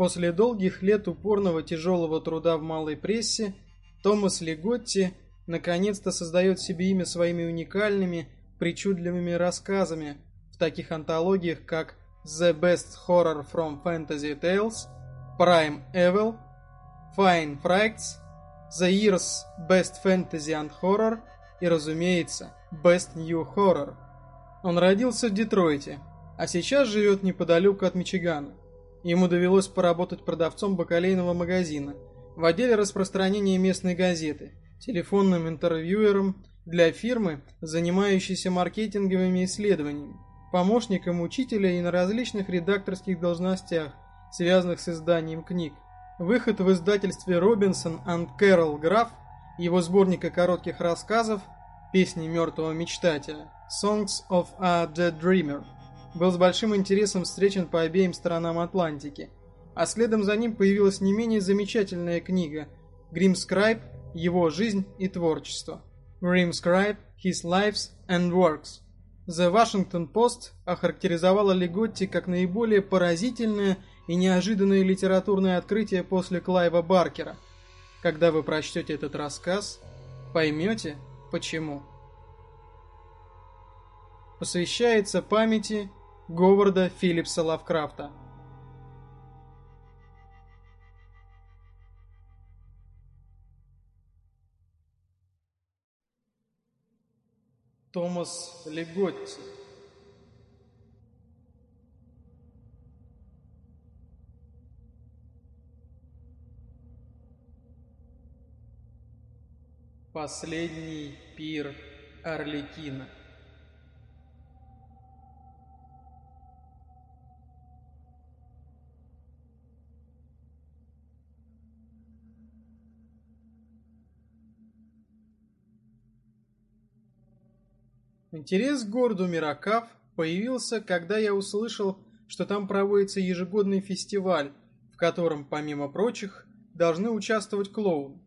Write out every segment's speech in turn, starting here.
После долгих лет упорного тяжелого труда в малой прессе, Томас Леготти наконец-то создает себе имя своими уникальными, причудливыми рассказами в таких антологиях, как The Best Horror from Fantasy Tales, Prime Evil, Fine Fracts, The Year's Best Fantasy and Horror и, разумеется, Best New Horror. Он родился в Детройте, а сейчас живет неподалеку от Мичигана. Ему довелось поработать продавцом бакалейного магазина, в отделе распространения местной газеты, телефонным интервьюером для фирмы, занимающейся маркетинговыми исследованиями, помощником учителя и на различных редакторских должностях, связанных с изданием книг. Выход в издательстве Робинсон and Кэрол Граф его сборника коротких рассказов «Песни мертвого мечтателя» Songs of a Dead Dreamer был с большим интересом встречен по обеим сторонам Атлантики, а следом за ним появилась не менее замечательная книга «Гримскрайб. Его жизнь и творчество» «Grimscribe. His Lives and Works». The Washington Post охарактеризовала Леготти как наиболее поразительное и неожиданное литературное открытие после Клайва Баркера. Когда вы прочтете этот рассказ, поймете, почему. Посвящается памяти Говарда Филлипса Лавкрафта. Томас Леготти Последний пир Орликина Интерес к городу Миракав появился, когда я услышал, что там проводится ежегодный фестиваль, в котором, помимо прочих, должны участвовать клоуны.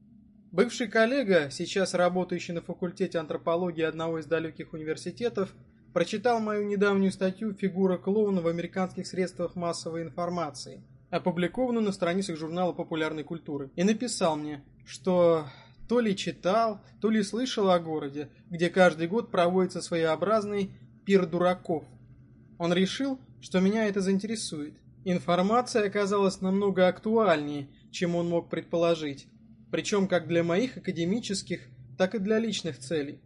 Бывший коллега, сейчас работающий на факультете антропологии одного из далеких университетов, прочитал мою недавнюю статью «Фигура клоуна в американских средствах массовой информации», опубликованную на страницах журнала популярной культуры, и написал мне, что то ли читал, то ли слышал о городе, где каждый год проводится своеобразный пир дураков. Он решил, что меня это заинтересует. Информация оказалась намного актуальнее, чем он мог предположить, причем как для моих академических, так и для личных целей.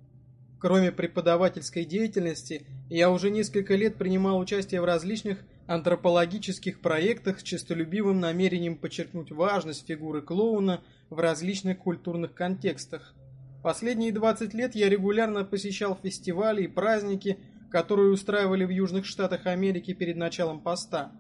Кроме преподавательской деятельности, я уже несколько лет принимал участие в различных антропологических проектах с честолюбивым намерением подчеркнуть важность фигуры клоуна в различных культурных контекстах. Последние 20 лет я регулярно посещал фестивали и праздники, которые устраивали в Южных Штатах Америки перед началом поста,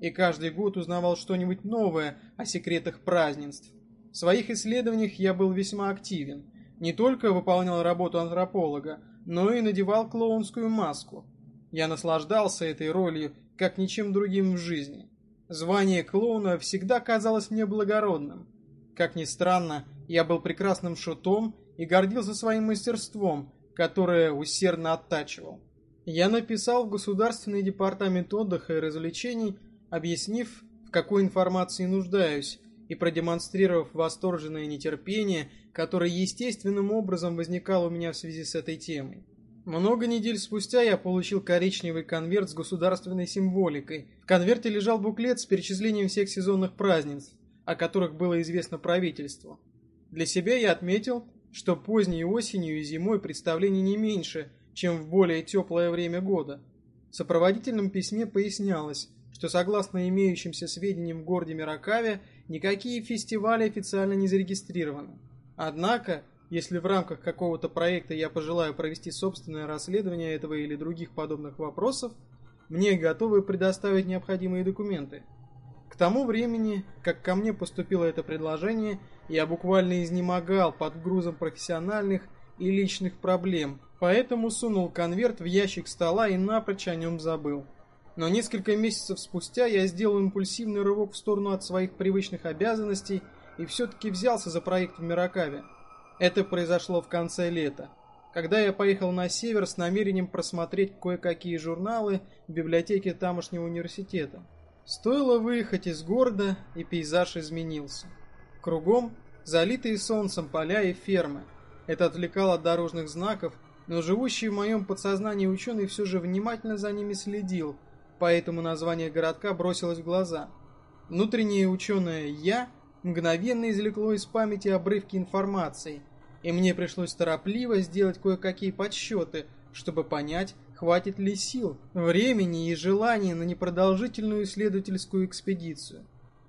и каждый год узнавал что-нибудь новое о секретах празднеств. В своих исследованиях я был весьма активен, не только выполнял работу антрополога, но и надевал клоунскую маску. Я наслаждался этой ролью, как ничем другим в жизни. Звание клоуна всегда казалось мне благородным. Как ни странно, я был прекрасным шутом и гордился своим мастерством, которое усердно оттачивал. Я написал в Государственный департамент отдыха и развлечений, объяснив, в какой информации нуждаюсь, и продемонстрировав восторженное нетерпение, которое естественным образом возникало у меня в связи с этой темой. Много недель спустя я получил коричневый конверт с государственной символикой. В конверте лежал буклет с перечислением всех сезонных празднеств, о которых было известно правительству. Для себя я отметил, что поздней осенью и зимой представлений не меньше, чем в более теплое время года. В сопроводительном письме пояснялось, что согласно имеющимся сведениям в городе Миракаве, никакие фестивали официально не зарегистрированы. Однако, если в рамках какого-то проекта я пожелаю провести собственное расследование этого или других подобных вопросов, мне готовы предоставить необходимые документы. К тому времени, как ко мне поступило это предложение, я буквально изнемогал под грузом профессиональных и личных проблем, поэтому сунул конверт в ящик стола и напрочь о нем забыл. Но несколько месяцев спустя я сделал импульсивный рывок в сторону от своих привычных обязанностей и все-таки взялся за проект в Миракаве. Это произошло в конце лета, когда я поехал на север с намерением просмотреть кое-какие журналы в библиотеке тамошнего университета. Стоило выехать из города, и пейзаж изменился. Кругом залитые солнцем поля и фермы. Это отвлекало от дорожных знаков, но живущий в моем подсознании ученый все же внимательно за ними следил, поэтому название городка бросилось в глаза. Внутреннее ученое «я» мгновенно извлекло из памяти обрывки информации, и мне пришлось торопливо сделать кое-какие подсчеты, чтобы понять, хватит ли сил, времени и желания на непродолжительную исследовательскую экспедицию.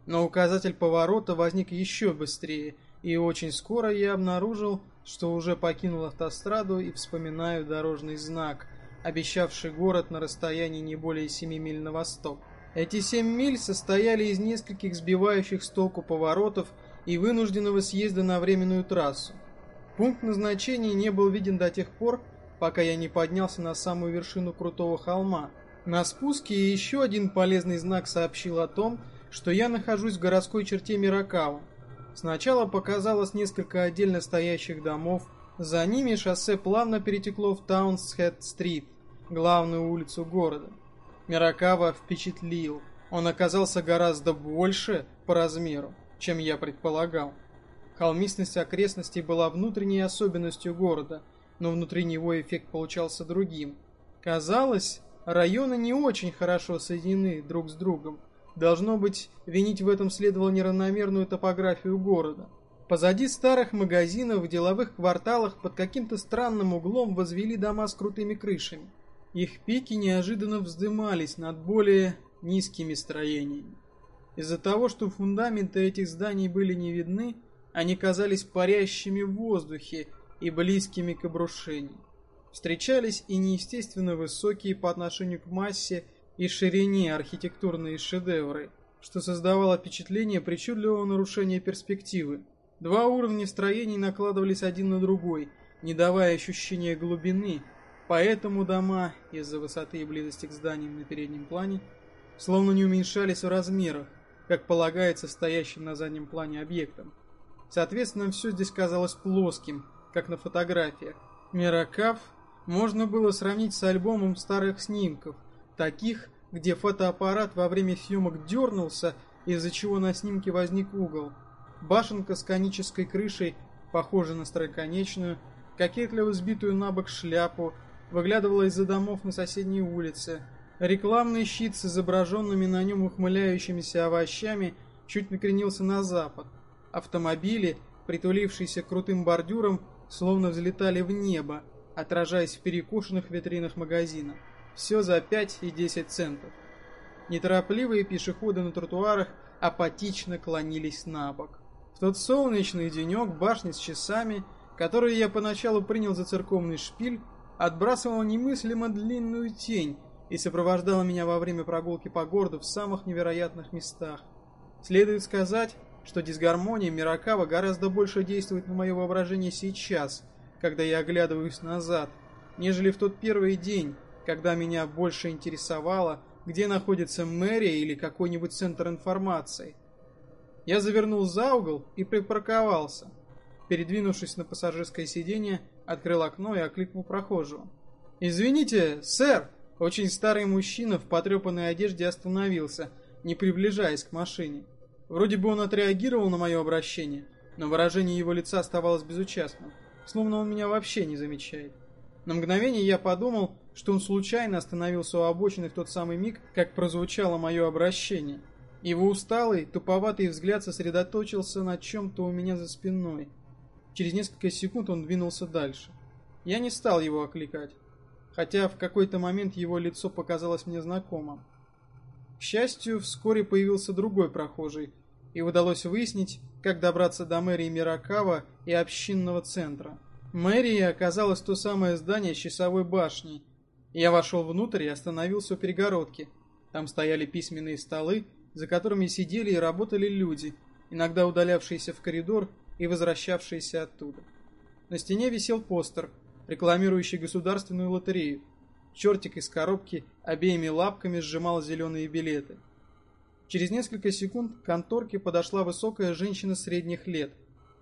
Но указатель поворота возник еще быстрее, и очень скоро я обнаружил, что уже покинул автостраду и вспоминаю дорожный знак, обещавший город на расстоянии не более 7 миль на восток. Эти 7 миль состояли из нескольких сбивающих с толку поворотов и вынужденного съезда на временную трассу. Пункт назначения не был виден до тех пор, пока я не поднялся на самую вершину крутого холма. На спуске еще один полезный знак сообщил о том, что я нахожусь в городской черте Миракава. Сначала показалось несколько отдельно стоящих домов, за ними шоссе плавно перетекло в Таунсхед-стрит, главную улицу города. Миракава впечатлил. Он оказался гораздо больше по размеру, чем я предполагал. Холмистность окрестностей была внутренней особенностью города, но внутри него эффект получался другим. Казалось, районы не очень хорошо соединены друг с другом, Должно быть, винить в этом следовало неравномерную топографию города. Позади старых магазинов в деловых кварталах под каким-то странным углом возвели дома с крутыми крышами. Их пики неожиданно вздымались над более низкими строениями. Из-за того, что фундаменты этих зданий были не видны, они казались парящими в воздухе и близкими к обрушению. Встречались и неестественно высокие по отношению к массе и ширине архитектурные шедевры, что создавало впечатление причудливого нарушения перспективы. Два уровня строений накладывались один на другой, не давая ощущения глубины, поэтому дома, из-за высоты и близости к зданиям на переднем плане, словно не уменьшались в размерах, как полагается стоящим на заднем плане объектам. Соответственно, все здесь казалось плоским, как на фотографиях. Миракав можно было сравнить с альбомом старых снимков – таких, где фотоаппарат во время съемок дернулся, из-за чего на снимке возник угол. Башенка с конической крышей, похожая на строконечную, кокетливо сбитую на бок шляпу, выглядывала из-за домов на соседней улице. Рекламный щит с изображенными на нем ухмыляющимися овощами чуть накренился на запад. Автомобили, притулившиеся крутым бордюрам, словно взлетали в небо, отражаясь в перекошенных витринах магазина. Все за 5 и 10 центов. Неторопливые пешеходы на тротуарах апатично клонились на бок. В тот солнечный денек башни с часами, которые я поначалу принял за церковный шпиль, отбрасывала немыслимо длинную тень и сопровождала меня во время прогулки по городу в самых невероятных местах. Следует сказать, что дисгармония Миракава гораздо больше действует на мое воображение сейчас, когда я оглядываюсь назад, нежели в тот первый день, когда меня больше интересовало, где находится мэрия или какой-нибудь центр информации. Я завернул за угол и припарковался. Передвинувшись на пассажирское сиденье, открыл окно и окликнул прохожего. «Извините, сэр!» Очень старый мужчина в потрепанной одежде остановился, не приближаясь к машине. Вроде бы он отреагировал на мое обращение, но выражение его лица оставалось безучастным, словно он меня вообще не замечает. На мгновение я подумал, что он случайно остановился у обочины в тот самый миг, как прозвучало мое обращение. Его усталый, туповатый взгляд сосредоточился на чем-то у меня за спиной. Через несколько секунд он двинулся дальше. Я не стал его окликать, хотя в какой-то момент его лицо показалось мне знакомым. К счастью, вскоре появился другой прохожий, и удалось выяснить, как добраться до мэрии Миракава и общинного центра. Мэрия оказалось то самое здание с часовой башней. Я вошел внутрь и остановился у перегородки. Там стояли письменные столы, за которыми сидели и работали люди, иногда удалявшиеся в коридор и возвращавшиеся оттуда. На стене висел постер, рекламирующий государственную лотерею. Чертик из коробки обеими лапками сжимал зеленые билеты. Через несколько секунд к конторке подошла высокая женщина средних лет.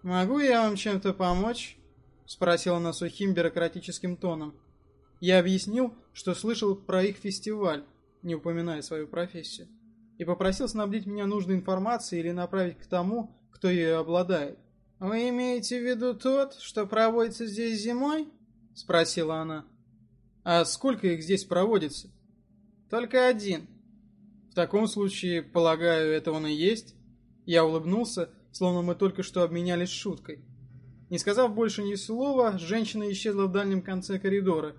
«Могу я вам чем-то помочь?» Спросила она сухим бюрократическим тоном. Я объяснил, что слышал про их фестиваль, не упоминая свою профессию. и попросил снабдить меня нужной информацией или направить к тому, кто ее обладает. «Вы имеете в виду тот, что проводится здесь зимой?» — спросила она. «А сколько их здесь проводится?» «Только один». «В таком случае, полагаю, это он и есть?» Я улыбнулся, словно мы только что обменялись шуткой. Не сказав больше ни слова, женщина исчезла в дальнем конце коридора.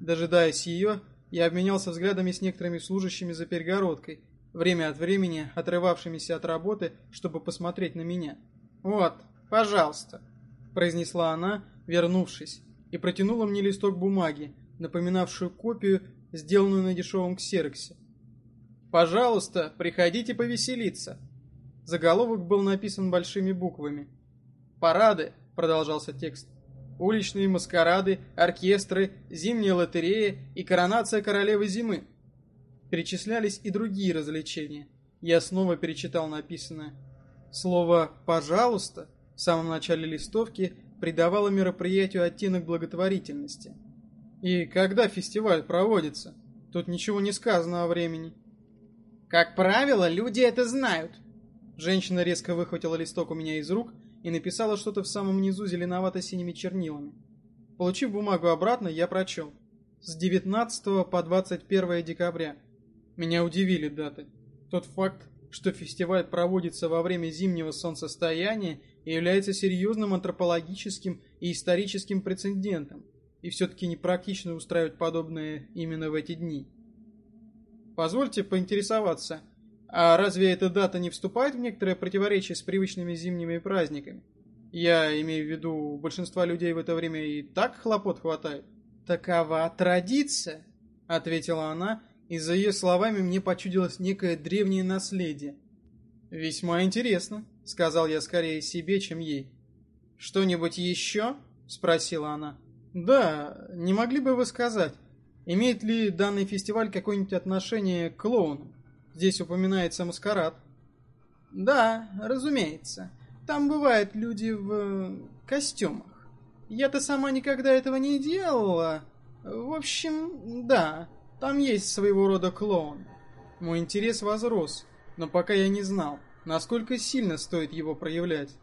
Дожидаясь ее, я обменялся взглядами с некоторыми служащими за перегородкой, время от времени отрывавшимися от работы, чтобы посмотреть на меня. «Вот, пожалуйста», — произнесла она, вернувшись, и протянула мне листок бумаги, напоминавшую копию, сделанную на дешевом ксероксе. «Пожалуйста, приходите повеселиться». Заголовок был написан большими буквами. «Парады», — продолжался текст, «уличные маскарады, оркестры, зимняя лотерея и коронация королевы зимы». Перечислялись и другие развлечения. Я снова перечитал написанное. Слово «пожалуйста» в самом начале листовки придавало мероприятию оттенок благотворительности. И когда фестиваль проводится? Тут ничего не сказано о времени. Как правило, люди это знают, Женщина резко выхватила листок у меня из рук и написала что-то в самом низу зеленовато-синими чернилами. Получив бумагу обратно, я прочел. С 19 по 21 декабря. Меня удивили даты. Тот факт, что фестиваль проводится во время зимнего солнцестояния является серьезным антропологическим и историческим прецедентом, и все-таки непрактично устраивать подобное именно в эти дни. Позвольте поинтересоваться, а разве эта дата не вступает в некоторое противоречие с привычными зимними праздниками? Я имею в виду, у большинства людей в это время и так хлопот хватает. Такова традиция, ответила она, и за ее словами мне почудилось некое древнее наследие. Весьма интересно, сказал я скорее себе, чем ей. Что-нибудь еще? спросила она. Да, не могли бы вы сказать, имеет ли данный фестиваль какое-нибудь отношение к клоунам? Здесь упоминается маскарад. Да, разумеется. Там бывают люди в э, костюмах. Я-то сама никогда этого не делала. В общем, да, там есть своего рода клоун. Мой интерес возрос, но пока я не знал, насколько сильно стоит его проявлять.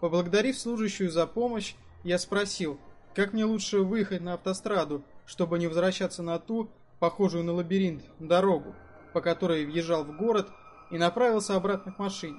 Поблагодарив служащую за помощь, я спросил, как мне лучше выехать на автостраду, чтобы не возвращаться на ту, похожую на лабиринт, дорогу по которой въезжал в город, и направился обратно к машине.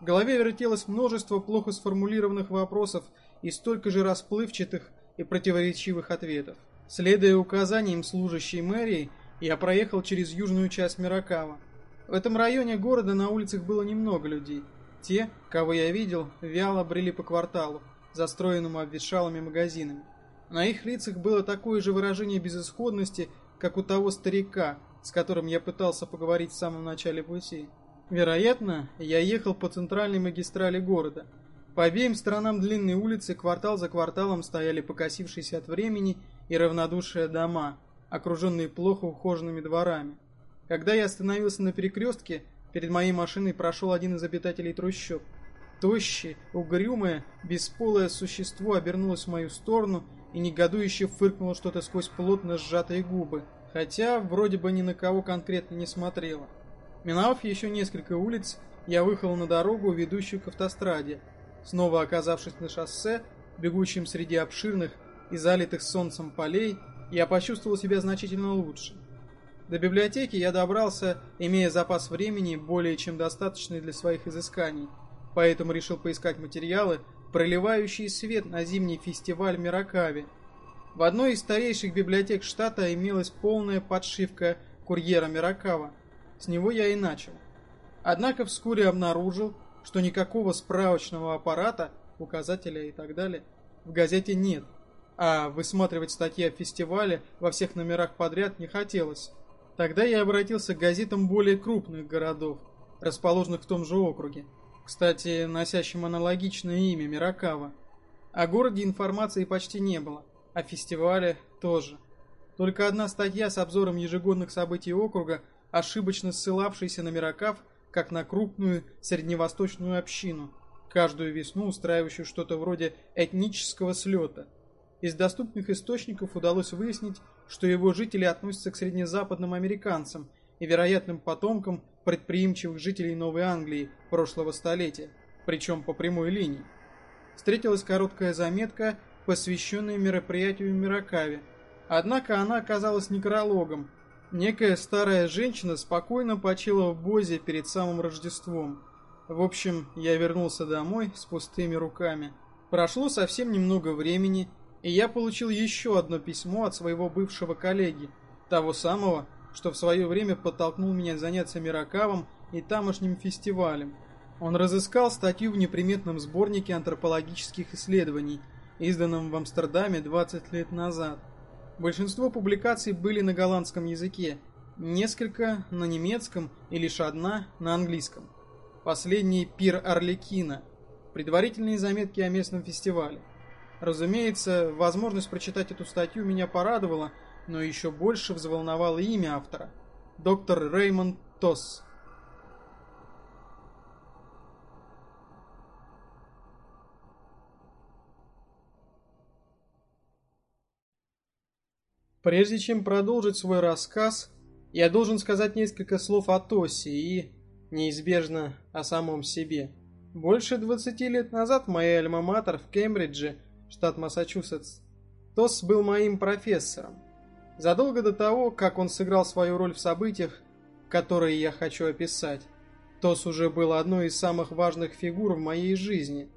В голове вертелось множество плохо сформулированных вопросов и столько же расплывчатых и противоречивых ответов. Следуя указаниям служащей мэрии, я проехал через южную часть Миракава. В этом районе города на улицах было немного людей. Те, кого я видел, вяло брели по кварталу, застроенному обветшалыми магазинами. На их лицах было такое же выражение безысходности, как у того старика, с которым я пытался поговорить в самом начале пути. Вероятно, я ехал по центральной магистрали города. По обеим сторонам длинной улицы квартал за кварталом стояли покосившиеся от времени и равнодушие дома, окруженные плохо ухоженными дворами. Когда я остановился на перекрестке, перед моей машиной прошел один из обитателей трущоб. Тощее, угрюмое, бесполое существо обернулось в мою сторону и негодующе фыркнуло что-то сквозь плотно сжатые губы хотя вроде бы ни на кого конкретно не смотрела. Миновав еще несколько улиц, я выехал на дорогу, ведущую к автостраде. Снова оказавшись на шоссе, бегущем среди обширных и залитых солнцем полей, я почувствовал себя значительно лучше. До библиотеки я добрался, имея запас времени более чем достаточный для своих изысканий, поэтому решил поискать материалы, проливающие свет на зимний фестиваль Миракави, в одной из старейших библиотек штата имелась полная подшивка курьера Миракава. С него я и начал. Однако вскоре обнаружил, что никакого справочного аппарата, указателя и так далее, в газете нет, а высматривать статьи о фестивале во всех номерах подряд не хотелось. Тогда я обратился к газетам более крупных городов, расположенных в том же округе, кстати, носящим аналогичное имя Миракава. О городе информации почти не было, о фестивале тоже. Только одна статья с обзором ежегодных событий округа, ошибочно ссылавшаяся на Миракав, как на крупную средневосточную общину, каждую весну устраивающую что-то вроде этнического слета. Из доступных источников удалось выяснить, что его жители относятся к среднезападным американцам и вероятным потомком предприимчивых жителей Новой Англии прошлого столетия, причем по прямой линии. Встретилась короткая заметка, посвященная мероприятию в Миракаве. Однако она оказалась некрологом. Некая старая женщина спокойно почила в Бозе перед самым Рождеством. В общем, я вернулся домой с пустыми руками. Прошло совсем немного времени, и я получил еще одно письмо от своего бывшего коллеги, того самого, что в свое время подтолкнул меня заняться Миракавом и тамошним фестивалем. Он разыскал статью в неприметном сборнике антропологических исследований, изданном в Амстердаме 20 лет назад. Большинство публикаций были на голландском языке, несколько на немецком и лишь одна на английском. Последний «Пир Орликина», предварительные заметки о местном фестивале. Разумеется, возможность прочитать эту статью меня порадовала – но еще больше взволновало имя автора – доктор Реймонд Тосс. Прежде чем продолжить свой рассказ, я должен сказать несколько слов о Тоссе и, неизбежно, о самом себе. Больше 20 лет назад моей альма-матер в Кембридже, штат Массачусетс, Тосс был моим профессором. Задолго до того, как он сыграл свою роль в событиях, которые я хочу описать, Тос уже был одной из самых важных фигур в моей жизни.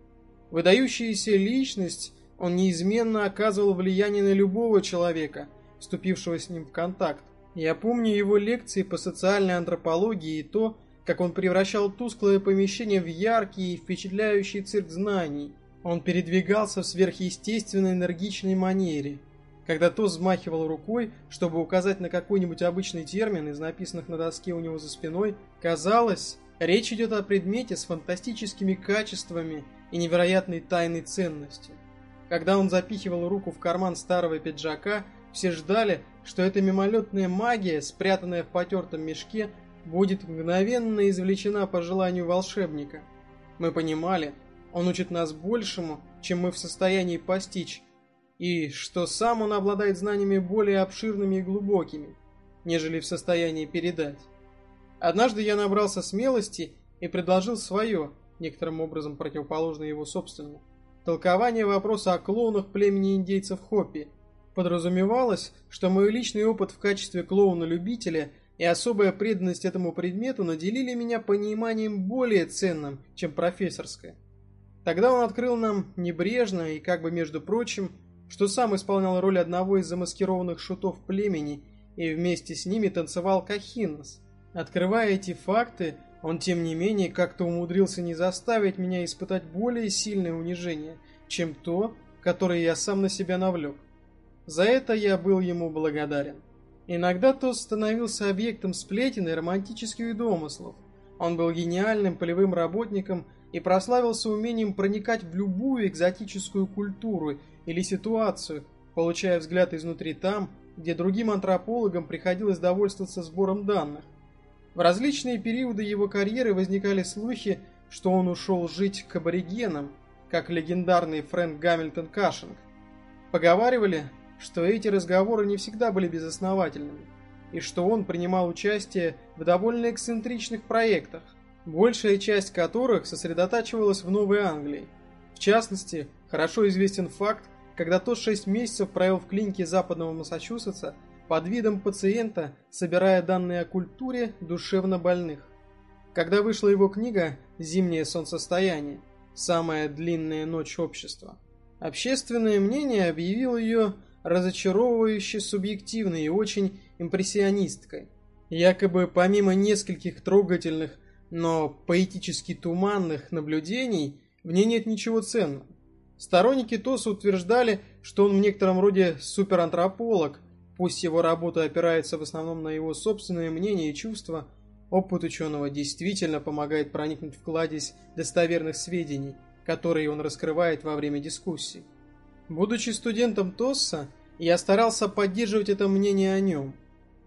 Выдающаяся личность, он неизменно оказывал влияние на любого человека, вступившего с ним в контакт. Я помню его лекции по социальной антропологии и то, как он превращал тусклое помещение в яркий и впечатляющий цирк знаний. Он передвигался в сверхъестественной энергичной манере – когда тот взмахивал рукой, чтобы указать на какой-нибудь обычный термин из написанных на доске у него за спиной, казалось, речь идет о предмете с фантастическими качествами и невероятной тайной ценностью. Когда он запихивал руку в карман старого пиджака, все ждали, что эта мимолетная магия, спрятанная в потертом мешке, будет мгновенно извлечена по желанию волшебника. Мы понимали, он учит нас большему, чем мы в состоянии постичь, и что сам он обладает знаниями более обширными и глубокими, нежели в состоянии передать. Однажды я набрался смелости и предложил свое, некоторым образом противоположное его собственному, толкование вопроса о клоунах племени индейцев Хоппи. Подразумевалось, что мой личный опыт в качестве клоуна-любителя и особая преданность этому предмету наделили меня пониманием более ценным, чем профессорское. Тогда он открыл нам небрежно и как бы между прочим что сам исполнял роль одного из замаскированных шутов племени и вместе с ними танцевал Кахинос. Открывая эти факты, он тем не менее как-то умудрился не заставить меня испытать более сильное унижение, чем то, которое я сам на себя навлек. За это я был ему благодарен. Иногда тот становился объектом сплетен и романтических домыслов. Он был гениальным полевым работником и прославился умением проникать в любую экзотическую культуру или ситуацию, получая взгляд изнутри там, где другим антропологам приходилось довольствоваться сбором данных. В различные периоды его карьеры возникали слухи, что он ушел жить к аборигенам, как легендарный Фрэнк Гамильтон Кашинг. Поговаривали, что эти разговоры не всегда были безосновательными, и что он принимал участие в довольно эксцентричных проектах, большая часть которых сосредотачивалась в Новой Англии. В частности, хорошо известен факт, когда тот шесть месяцев провел в клинике западного Массачусетса под видом пациента, собирая данные о культуре душевно больных. Когда вышла его книга «Зимнее солнцестояние. Самая длинная ночь общества», общественное мнение объявило ее разочаровывающе субъективной и очень импрессионисткой. Якобы помимо нескольких трогательных, но поэтически туманных наблюдений, в ней нет ничего ценного. Сторонники ТОСа утверждали, что он в некотором роде суперантрополог, пусть его работа опирается в основном на его собственное мнение и чувства, опыт ученого действительно помогает проникнуть в кладезь достоверных сведений, которые он раскрывает во время дискуссий. Будучи студентом ТОСа, я старался поддерживать это мнение о нем.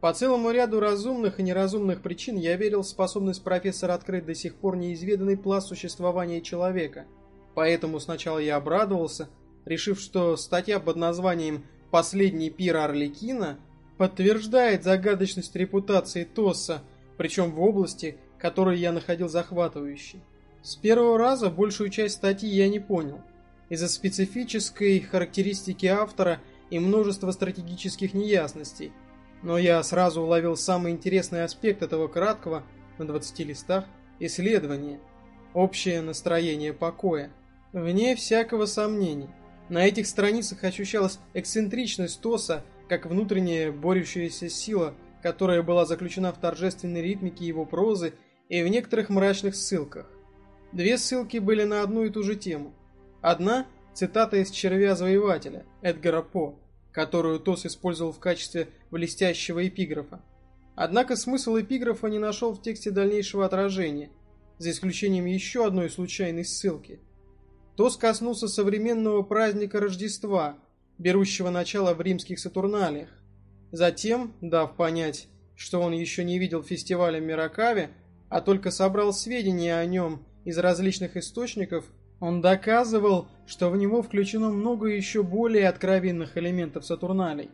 По целому ряду разумных и неразумных причин я верил в способность профессора открыть до сих пор неизведанный пласт существования человека – Поэтому сначала я обрадовался, решив, что статья под названием «Последний пир Орликина» подтверждает загадочность репутации Тосса, причем в области, которую я находил захватывающей. С первого раза большую часть статьи я не понял. Из-за специфической характеристики автора и множества стратегических неясностей. Но я сразу уловил самый интересный аспект этого краткого, на 20 листах, исследования. Общее настроение покоя. Вне всякого сомнения. На этих страницах ощущалась эксцентричность Тоса, как внутренняя борющаяся сила, которая была заключена в торжественной ритмике его прозы и в некоторых мрачных ссылках. Две ссылки были на одну и ту же тему. Одна – цитата из «Червя-завоевателя» Эдгара По, которую Тос использовал в качестве блестящего эпиграфа. Однако смысл эпиграфа не нашел в тексте дальнейшего отражения, за исключением еще одной случайной ссылки. Тос коснулся современного праздника Рождества – берущего начало в римских Сатурналиях. Затем, дав понять, что он еще не видел фестиваля Миракави, а только собрал сведения о нем из различных источников, он доказывал, что в него включено много еще более откровенных элементов Сатурналей.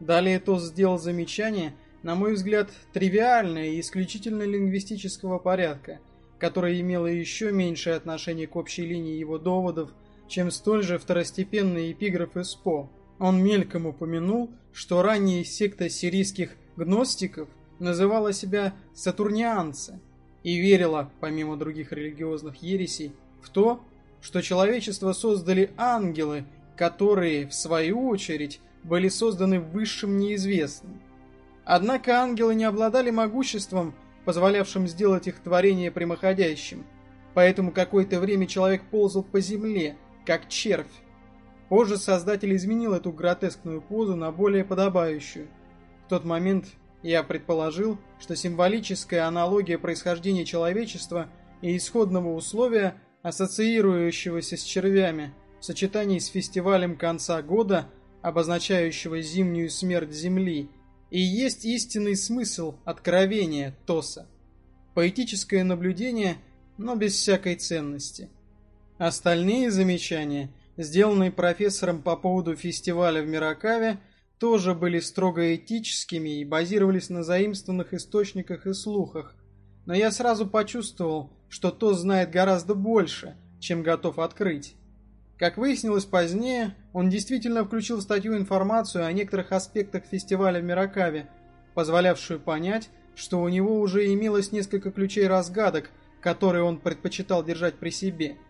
Далее Тос сделал замечание, на мой взгляд, тривиальное и исключительно лингвистического порядка, которое имело еще меньшее отношение к общей линии его доводов – чем столь же второстепенный эпиграф из. Он мельком упомянул, что ранее секта сирийских гностиков называла себя сатурнианцы и верила, помимо других религиозных ересей, в то, что человечество создали ангелы, которые, в свою очередь, были созданы высшим неизвестным. Однако ангелы не обладали могуществом, позволявшим сделать их творение прямоходящим, поэтому какое-то время человек ползал по земле – как червь. Позже создатель изменил эту гротескную позу на более подобающую. В тот момент я предположил, что символическая аналогия происхождения человечества и исходного условия, ассоциирующегося с червями, в сочетании с фестивалем конца года, обозначающего зимнюю смерть Земли, и есть истинный смысл откровения Тоса. Поэтическое наблюдение, но без всякой ценности – Остальные замечания, сделанные профессором по поводу фестиваля в Миракаве, тоже были строго этическими и базировались на заимствованных источниках и слухах. Но я сразу почувствовал, что то знает гораздо больше, чем готов открыть. Как выяснилось позднее, он действительно включил в статью информацию о некоторых аспектах фестиваля в Миракаве, позволявшую понять, что у него уже имелось несколько ключей разгадок, которые он предпочитал держать при себе –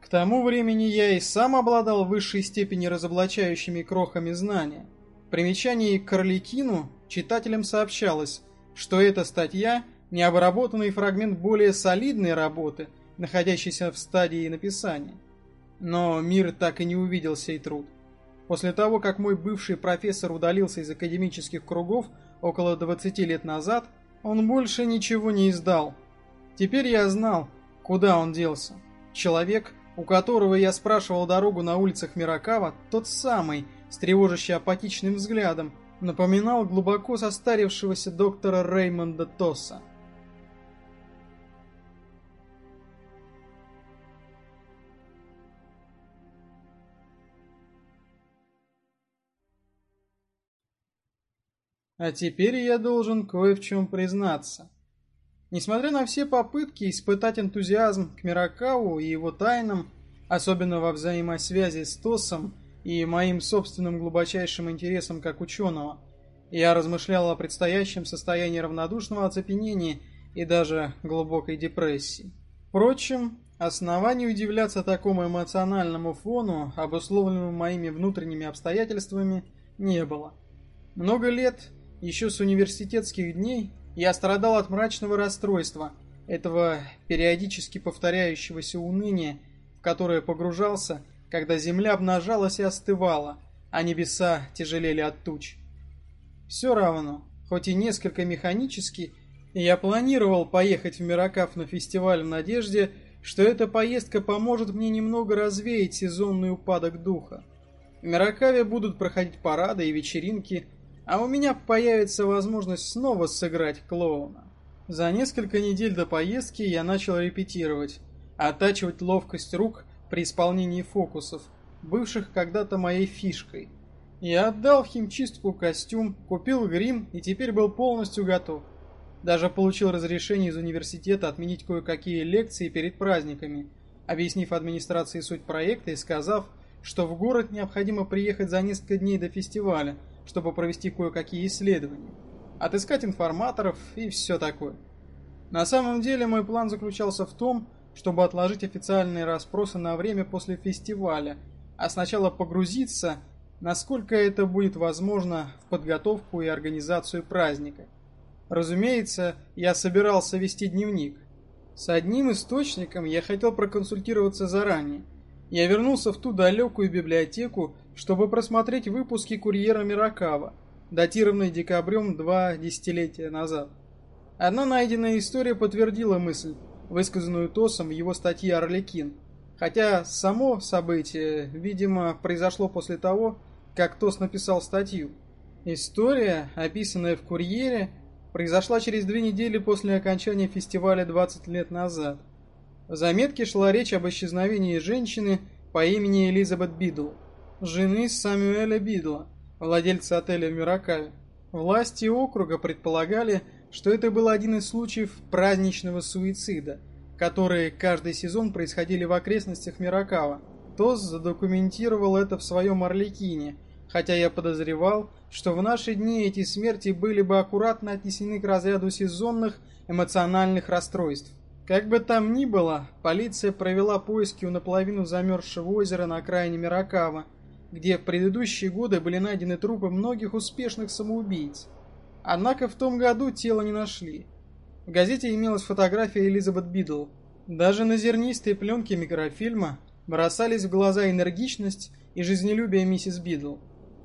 к тому времени я и сам обладал в высшей степени разоблачающими крохами знания. В примечании к Орликину читателям сообщалось, что эта статья – необработанный фрагмент более солидной работы, находящейся в стадии написания. Но мир так и не увидел сей труд. После того, как мой бывший профессор удалился из академических кругов около 20 лет назад, он больше ничего не издал. Теперь я знал, куда он делся. Человек, у которого я спрашивал дорогу на улицах Миракава, тот самый, с тревожащий апатичным взглядом, напоминал глубоко состарившегося доктора Реймонда Тосса. А теперь я должен кое в чем признаться. Несмотря на все попытки испытать энтузиазм к Миракаву и его тайнам, особенно во взаимосвязи с Тосом и моим собственным глубочайшим интересом как ученого, я размышлял о предстоящем состоянии равнодушного оцепенения и даже глубокой депрессии. Впрочем, оснований удивляться такому эмоциональному фону, обусловленному моими внутренними обстоятельствами, не было. Много лет, еще с университетских дней, я страдал от мрачного расстройства, этого периодически повторяющегося уныния, в которое погружался, когда земля обнажалась и остывала, а небеса тяжелели от туч. Все равно, хоть и несколько механически, я планировал поехать в Миракав на фестиваль в надежде, что эта поездка поможет мне немного развеять сезонный упадок духа. В Миракаве будут проходить парады и вечеринки – а у меня появится возможность снова сыграть клоуна. За несколько недель до поездки я начал репетировать, оттачивать ловкость рук при исполнении фокусов, бывших когда-то моей фишкой. Я отдал в химчистку костюм, купил грим и теперь был полностью готов. Даже получил разрешение из университета отменить кое-какие лекции перед праздниками, объяснив администрации суть проекта и сказав, что в город необходимо приехать за несколько дней до фестиваля, чтобы провести кое-какие исследования, отыскать информаторов и все такое. На самом деле мой план заключался в том, чтобы отложить официальные расспросы на время после фестиваля, а сначала погрузиться, насколько это будет возможно, в подготовку и организацию праздника. Разумеется, я собирался вести дневник. С одним источником я хотел проконсультироваться заранее. Я вернулся в ту далекую библиотеку, чтобы просмотреть выпуски «Курьера Миракава», датированные декабрем два десятилетия назад. Одна найденная история подтвердила мысль, высказанную Тосом в его статье «Орликин», хотя само событие, видимо, произошло после того, как Тос написал статью. История, описанная в «Курьере», произошла через две недели после окончания фестиваля 20 лет назад. В заметке шла речь об исчезновении женщины по имени Элизабет Бидл, жены Самюэля Бидла, владельца отеля в Миракаве. Власти округа предполагали, что это был один из случаев праздничного суицида, которые каждый сезон происходили в окрестностях Миракава. Тос задокументировал это в своем «Орликине», хотя я подозревал, что в наши дни эти смерти были бы аккуратно отнесены к разряду сезонных эмоциональных расстройств. Как бы там ни было, полиция провела поиски у наполовину замерзшего озера на окраине Миракава, где в предыдущие годы были найдены трупы многих успешных самоубийц. Однако в том году тело не нашли. В газете имелась фотография Элизабет Бидл. Даже на зернистой пленке микрофильма бросались в глаза энергичность и жизнелюбие миссис Бидл.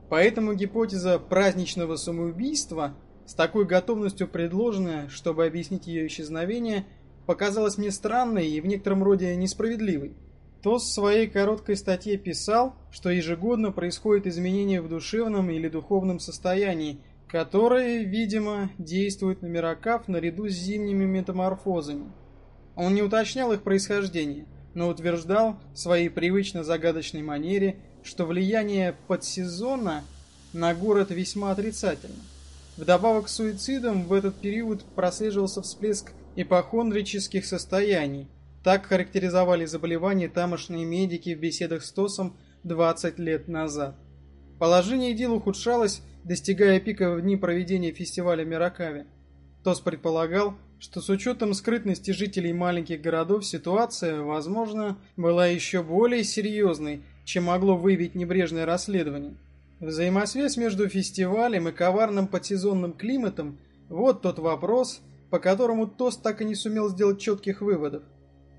Поэтому гипотеза праздничного самоубийства, с такой готовностью предложенная, чтобы объяснить ее исчезновение, показалась мне странной и в некотором роде несправедливой. Тос в своей короткой статье писал, что ежегодно происходит изменение в душевном или духовном состоянии, которые, видимо, действуют на Миракав наряду с зимними метаморфозами. Он не уточнял их происхождение, но утверждал в своей привычно загадочной манере, что влияние подсезона на город весьма отрицательно. Вдобавок к суицидам в этот период прослеживался всплеск ипохондрических состояний. Так характеризовали заболевания тамошние медики в беседах с ТОСом 20 лет назад. Положение дел ухудшалось достигая пика в дни проведения фестиваля Миракави. Тос предполагал, что с учетом скрытности жителей маленьких городов ситуация, возможно, была еще более серьезной, чем могло выявить небрежное расследование. Взаимосвязь между фестивалем и коварным подсезонным климатом – вот тот вопрос, по которому Тос так и не сумел сделать четких выводов.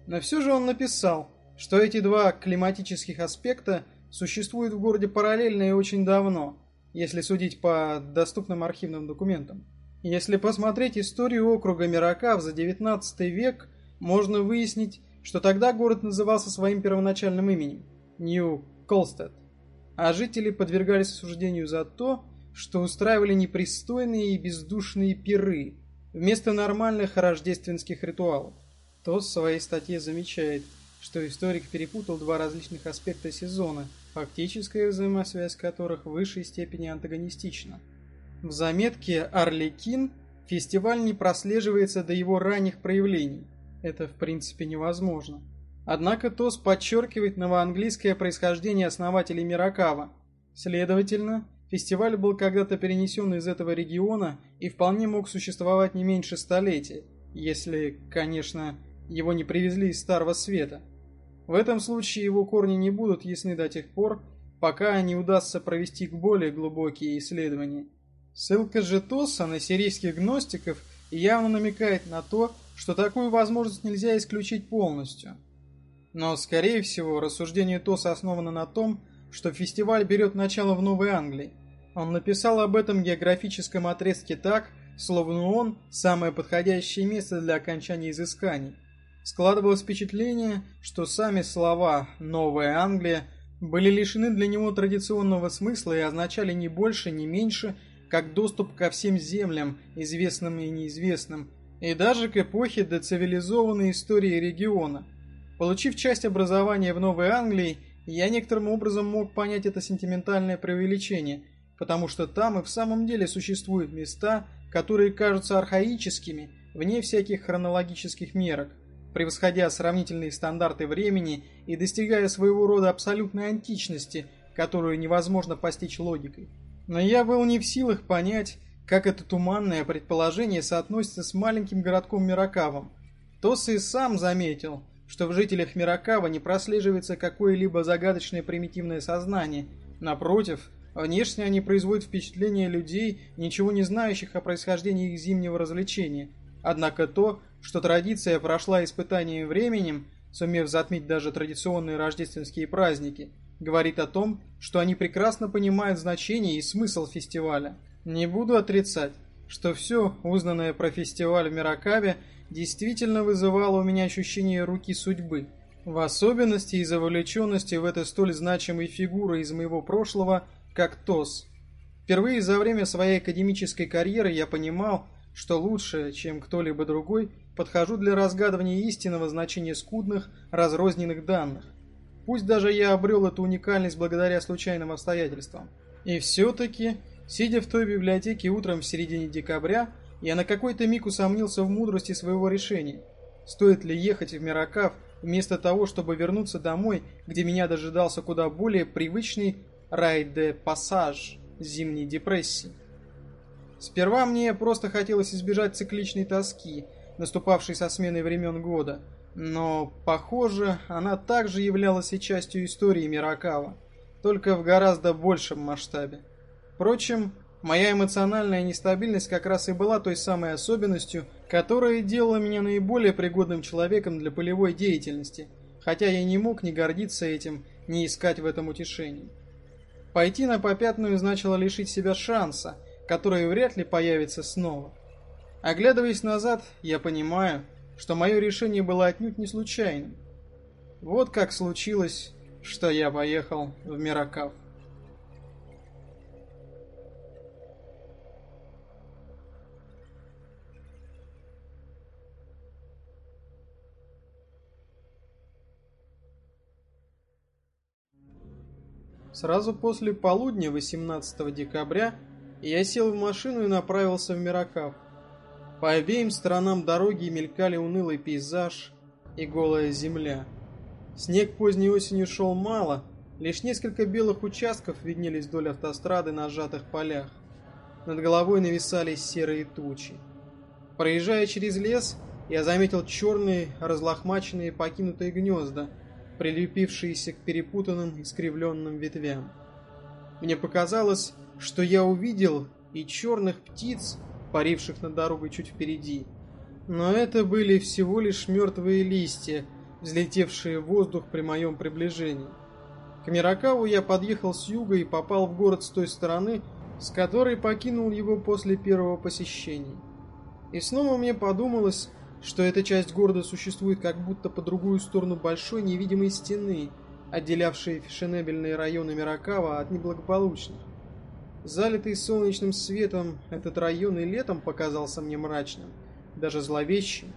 Но все же он написал, что эти два климатических аспекта существуют в городе параллельно и очень давно – если судить по доступным архивным документам. Если посмотреть историю округа Миракав за 19 век, можно выяснить, что тогда город назывался своим первоначальным именем – Нью-Колстед, а жители подвергались осуждению за то, что устраивали непристойные и бездушные пиры вместо нормальных рождественских ритуалов. То в своей статье замечает, что историк перепутал два различных аспекта сезона – фактическая взаимосвязь которых в высшей степени антагонистична. В заметке «Арлекин» фестиваль не прослеживается до его ранних проявлений. Это в принципе невозможно. Однако ТОС подчеркивает новоанглийское происхождение основателей Миракава. Следовательно, фестиваль был когда-то перенесен из этого региона и вполне мог существовать не меньше столетия, если, конечно, его не привезли из Старого Света. В этом случае его корни не будут ясны до тех пор, пока не удастся провести более глубокие исследования. Ссылка же Тосса на сирийских гностиков явно намекает на то, что такую возможность нельзя исключить полностью. Но, скорее всего, рассуждение Тосса основано на том, что фестиваль берет начало в Новой Англии. Он написал об этом географическом отрезке так, словно он – самое подходящее место для окончания изысканий. Складывалось впечатление, что сами слова «Новая Англия» были лишены для него традиционного смысла и означали не больше, не меньше, как доступ ко всем землям, известным и неизвестным, и даже к эпохе доцивилизованной истории региона. Получив часть образования в Новой Англии, Я некоторым образом мог понять это сентиментальное преувеличение, потому что там и в самом деле существуют места, которые кажутся архаическими, вне всяких хронологических мерок, превосходя сравнительные стандарты времени и достигая своего рода абсолютной античности, которую невозможно постичь логикой. Но я был не в силах понять, как это туманное предположение соотносится с маленьким городком Миракавом. Тос и сам заметил, что в жителях Миракава не прослеживается какое-либо загадочное примитивное сознание. Напротив, внешне они производят впечатление людей, ничего не знающих о происхождении их зимнего развлечения. Однако то, что традиция прошла испытанием временем, сумев затмить даже традиционные рождественские праздники, говорит о том, что они прекрасно понимают значение и смысл фестиваля. Не буду отрицать, что все, узнанное про фестиваль в Миракаве, действительно вызывало у меня ощущение руки судьбы, в особенности из-за вовлеченности в это столь значимой фигуры из моего прошлого, как ТОС. Впервые за время своей академической карьеры я понимал, что лучше, чем кто-либо другой, подхожу для разгадывания истинного значения скудных, разрозненных данных. Пусть даже я обрел эту уникальность благодаря случайным обстоятельствам. И все-таки, сидя в той библиотеке утром в середине декабря, я на какой-то миг усомнился в мудрости своего решения. Стоит ли ехать в Миракав вместо того, чтобы вернуться домой, где меня дожидался куда более привычный рай-де-пассаж зимней депрессии? Сперва мне просто хотелось избежать цикличной тоски, наступавшей со сменой времен года, но, похоже, она также являлась и частью истории Миракава, только в гораздо большем масштабе. Впрочем, моя эмоциональная нестабильность как раз и была той самой особенностью, которая делала меня наиболее пригодным человеком для полевой деятельности, хотя я не мог ни гордиться этим, ни искать в этом утешений. Пойти на попятную значило лишить себя шанса, который вряд ли появится снова. Оглядываясь назад, я понимаю, что мое решение было отнюдь не случайным. Вот как случилось, что я поехал в Миракав. Сразу после полудня 18 декабря я сел в машину и направился в Миракав. По обеим сторонам дороги мелькали унылый пейзаж и голая земля. Снег поздней осенью шел мало, лишь несколько белых участков виднелись вдоль автострады на сжатых полях. Над головой нависали серые тучи. Проезжая через лес, я заметил черные, разлохмаченные покинутые гнезда, прилепившиеся к перепутанным искривленным ветвям. Мне показалось, что я увидел и черных птиц, паривших над дорогой чуть впереди. Но это были всего лишь мертвые листья, взлетевшие в воздух при моем приближении. К Миракаву я подъехал с юга и попал в город с той стороны, с которой покинул его после первого посещения. И снова мне подумалось, что эта часть города существует как будто по другую сторону большой невидимой стены, отделявшей фешенебельные районы Миракава от неблагополучных. Залитый солнечным светом, этот район и летом показался мне мрачным, даже зловещим.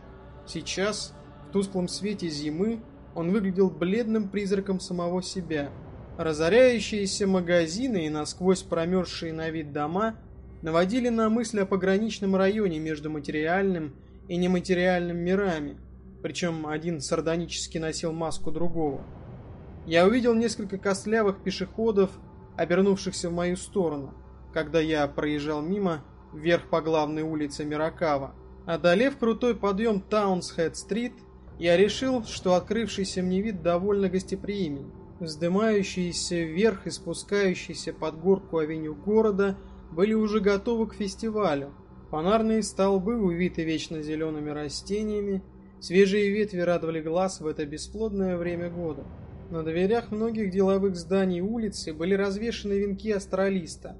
Сейчас, в тусклом свете зимы, он выглядел бледным призраком самого себя. Разоряющиеся магазины и насквозь промерзшие на вид дома наводили на мысль о пограничном районе между материальным и нематериальным мирами, причем один сардонически носил маску другого. Я увидел несколько костлявых пешеходов, обернувшихся в мою сторону, когда я проезжал мимо вверх по главной улице Миракава. Одолев крутой подъем Таунсхед-стрит, я решил, что открывшийся мне вид довольно гостеприимен. Вздымающиеся вверх и спускающиеся под горку авеню города были уже готовы к фестивалю. Фонарные столбы, увиты вечно зелеными растениями, свежие ветви радовали глаз в это бесплодное время года. На дверях многих деловых зданий улицы были развешаны венки астралиста,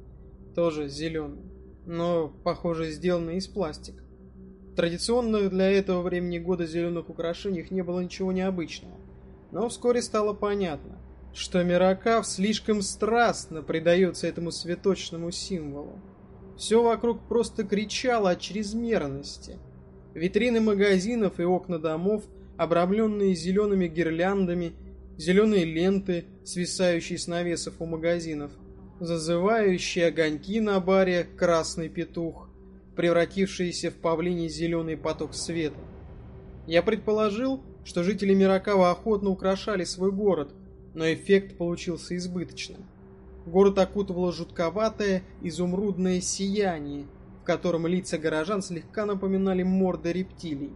тоже зеленые, но, похоже, сделанные из пластика. Традиционных для этого времени года зеленых украшениях не было ничего необычного. Но вскоре стало понятно, что Миракав слишком страстно предается этому цветочному символу. Все вокруг просто кричало о чрезмерности. Витрины магазинов и окна домов, обрамленные зелеными гирляндами, зеленые ленты, свисающие с навесов у магазинов, зазывающие огоньки на баре «Красный петух», превратившиеся в павлиний зеленый поток света. Я предположил, что жители Миракава охотно украшали свой город, но эффект получился избыточным. Город окутывало жутковатое изумрудное сияние, в котором лица горожан слегка напоминали морды рептилий.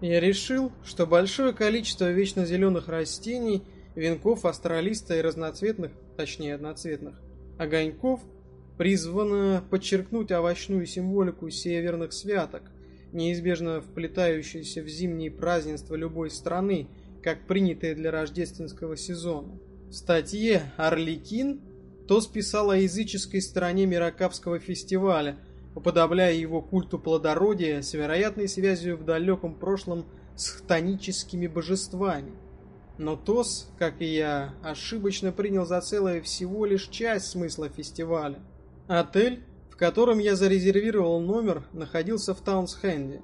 Я решил, что большое количество вечно зеленых растений, венков астралиста и разноцветных, точнее одноцветных, огоньков призвано подчеркнуть овощную символику северных святок, неизбежно вплетающуюся в зимние празднества любой страны, как принятые для рождественского сезона. В статье «Орликин» то списал о языческой стороне Миракавского фестиваля, уподобляя его культу плодородия с вероятной связью в далеком прошлом с хтоническими божествами. Но Тос, как и я, ошибочно принял за целое всего лишь часть смысла фестиваля. Отель, в котором я зарезервировал номер, находился в Таунсхенде.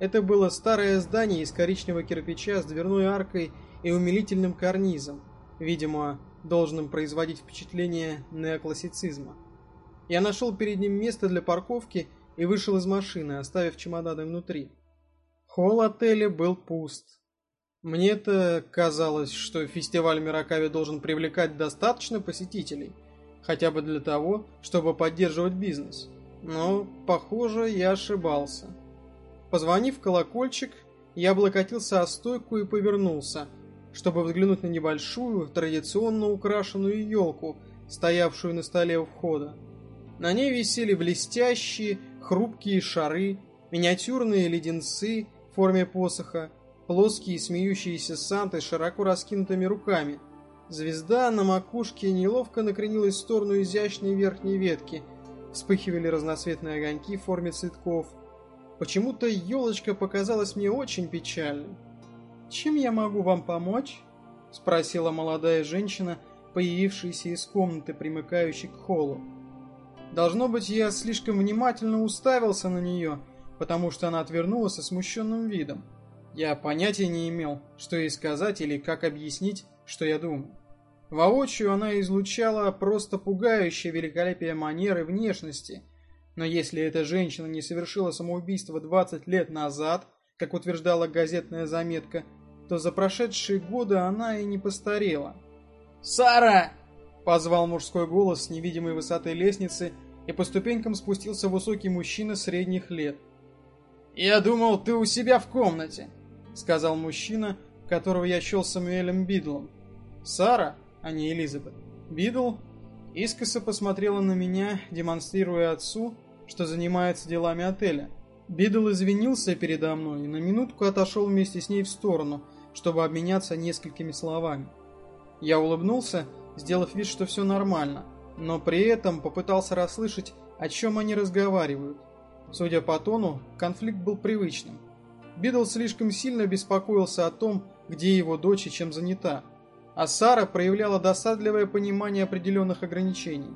Это было старое здание из коричневого кирпича с дверной аркой и умилительным карнизом, видимо, должным производить впечатление неоклассицизма. Я нашел перед ним место для парковки и вышел из машины, оставив чемоданы внутри. Холл отеля был пуст. Мне-то казалось, что фестиваль Миракави должен привлекать достаточно посетителей, хотя бы для того, чтобы поддерживать бизнес. Но, похоже, я ошибался. Позвонив колокольчик, я облокотился о стойку и повернулся – чтобы взглянуть на небольшую, традиционно украшенную елку, стоявшую на столе у входа. На ней висели блестящие, хрупкие шары, миниатюрные леденцы в форме посоха, плоские смеющиеся санты с широко раскинутыми руками. Звезда на макушке неловко накренилась в сторону изящной верхней ветки. Вспыхивали разноцветные огоньки в форме цветков. Почему-то елочка показалась мне очень печальной. «Чем я могу вам помочь?» — спросила молодая женщина, появившаяся из комнаты, примыкающей к холлу. Должно быть, я слишком внимательно уставился на нее, потому что она отвернулась со смущенным видом. Я понятия не имел, что ей сказать или как объяснить, что я думаю. Воочию она излучала просто пугающее великолепие манеры внешности, но если эта женщина не совершила самоубийство 20 лет назад, как утверждала газетная заметка, то за прошедшие годы она и не постарела. «Сара!» — позвал мужской голос с невидимой высоты лестницы, и по ступенькам спустился высокий мужчина средних лет. «Я думал, ты у себя в комнате», — сказал мужчина, которого я счел Самуэлем Бидлом. Сара, а не Элизабет. Бидл искоса посмотрела на меня, демонстрируя отцу, что занимается делами отеля. Бидл извинился передо мной и на минутку отошел вместе с ней в сторону, чтобы обменяться несколькими словами. Я улыбнулся, сделав вид, что все нормально, но при этом попытался расслышать, о чем они разговаривают. Судя по тону, конфликт был привычным. Бидл слишком сильно беспокоился о том, где его дочь и чем занята, а Сара проявляла досадливое понимание определенных ограничений.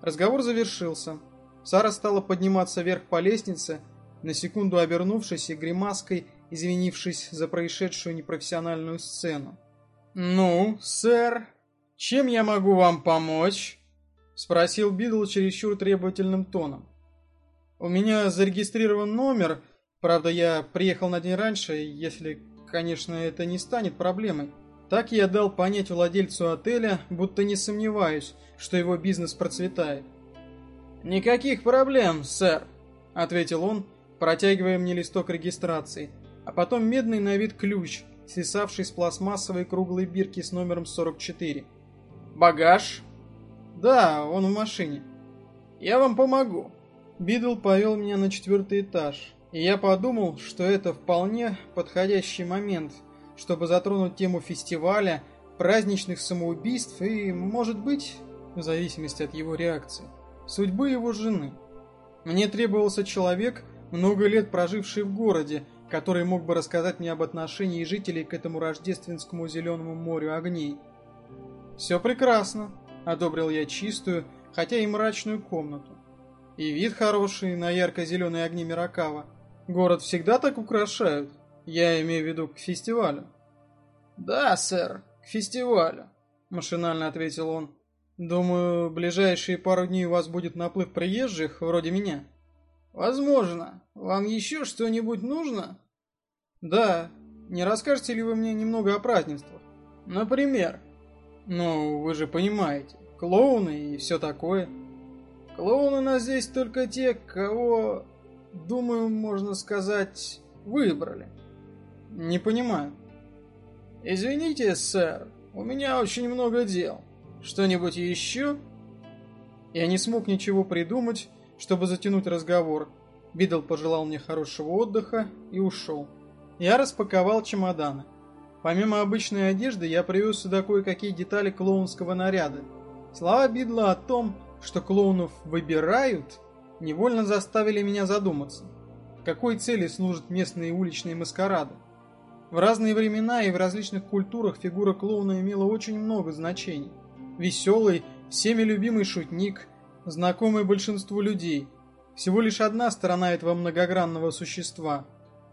Разговор завершился. Сара стала подниматься вверх по лестнице, на секунду обернувшись и гримаской извинившись за происшедшую непрофессиональную сцену. «Ну, сэр, чем я могу вам помочь?» — спросил Бидл чересчур требовательным тоном. «У меня зарегистрирован номер, правда, я приехал на день раньше, если, конечно, это не станет проблемой. Так я дал понять владельцу отеля, будто не сомневаюсь, что его бизнес процветает». «Никаких проблем, сэр», — ответил он, протягивая мне листок регистрации — а потом медный на вид ключ, свисавший с пластмассовой круглой бирки с номером 44. «Багаж?» «Да, он в машине». «Я вам помогу». Бидл повел меня на четвертый этаж, и я подумал, что это вполне подходящий момент, чтобы затронуть тему фестиваля, праздничных самоубийств и, может быть, в зависимости от его реакции, судьбы его жены. Мне требовался человек, много лет проживший в городе, который мог бы рассказать мне об отношении жителей к этому рождественскому зеленому морю огней. «Все прекрасно», — одобрил я чистую, хотя и мрачную комнату. «И вид хороший на ярко-зеленые огни Миракава. Город всегда так украшают, я имею в виду к фестивалю». «Да, сэр, к фестивалю», — машинально ответил он. «Думаю, ближайшие пару дней у вас будет наплыв приезжих, вроде меня». «Возможно. Вам еще что-нибудь нужно?» «Да. Не расскажете ли вы мне немного о празднествах?» «Например?» «Ну, вы же понимаете, клоуны и все такое». «Клоуны у нас здесь только те, кого, думаю, можно сказать, выбрали». «Не понимаю». «Извините, сэр, у меня очень много дел. Что-нибудь еще?» Я не смог ничего придумать, чтобы затянуть разговор. Бидл пожелал мне хорошего отдыха и ушел. Я распаковал чемоданы. Помимо обычной одежды, я привез сюда кое-какие детали клоунского наряда. Слова Бидла о том, что клоунов выбирают, невольно заставили меня задуматься. Какой цели служат местные уличные маскарады? В разные времена и в различных культурах фигура клоуна имела очень много значений. Веселый, всеми любимый шутник, знакомый большинству людей. Всего лишь одна сторона этого многогранного существа.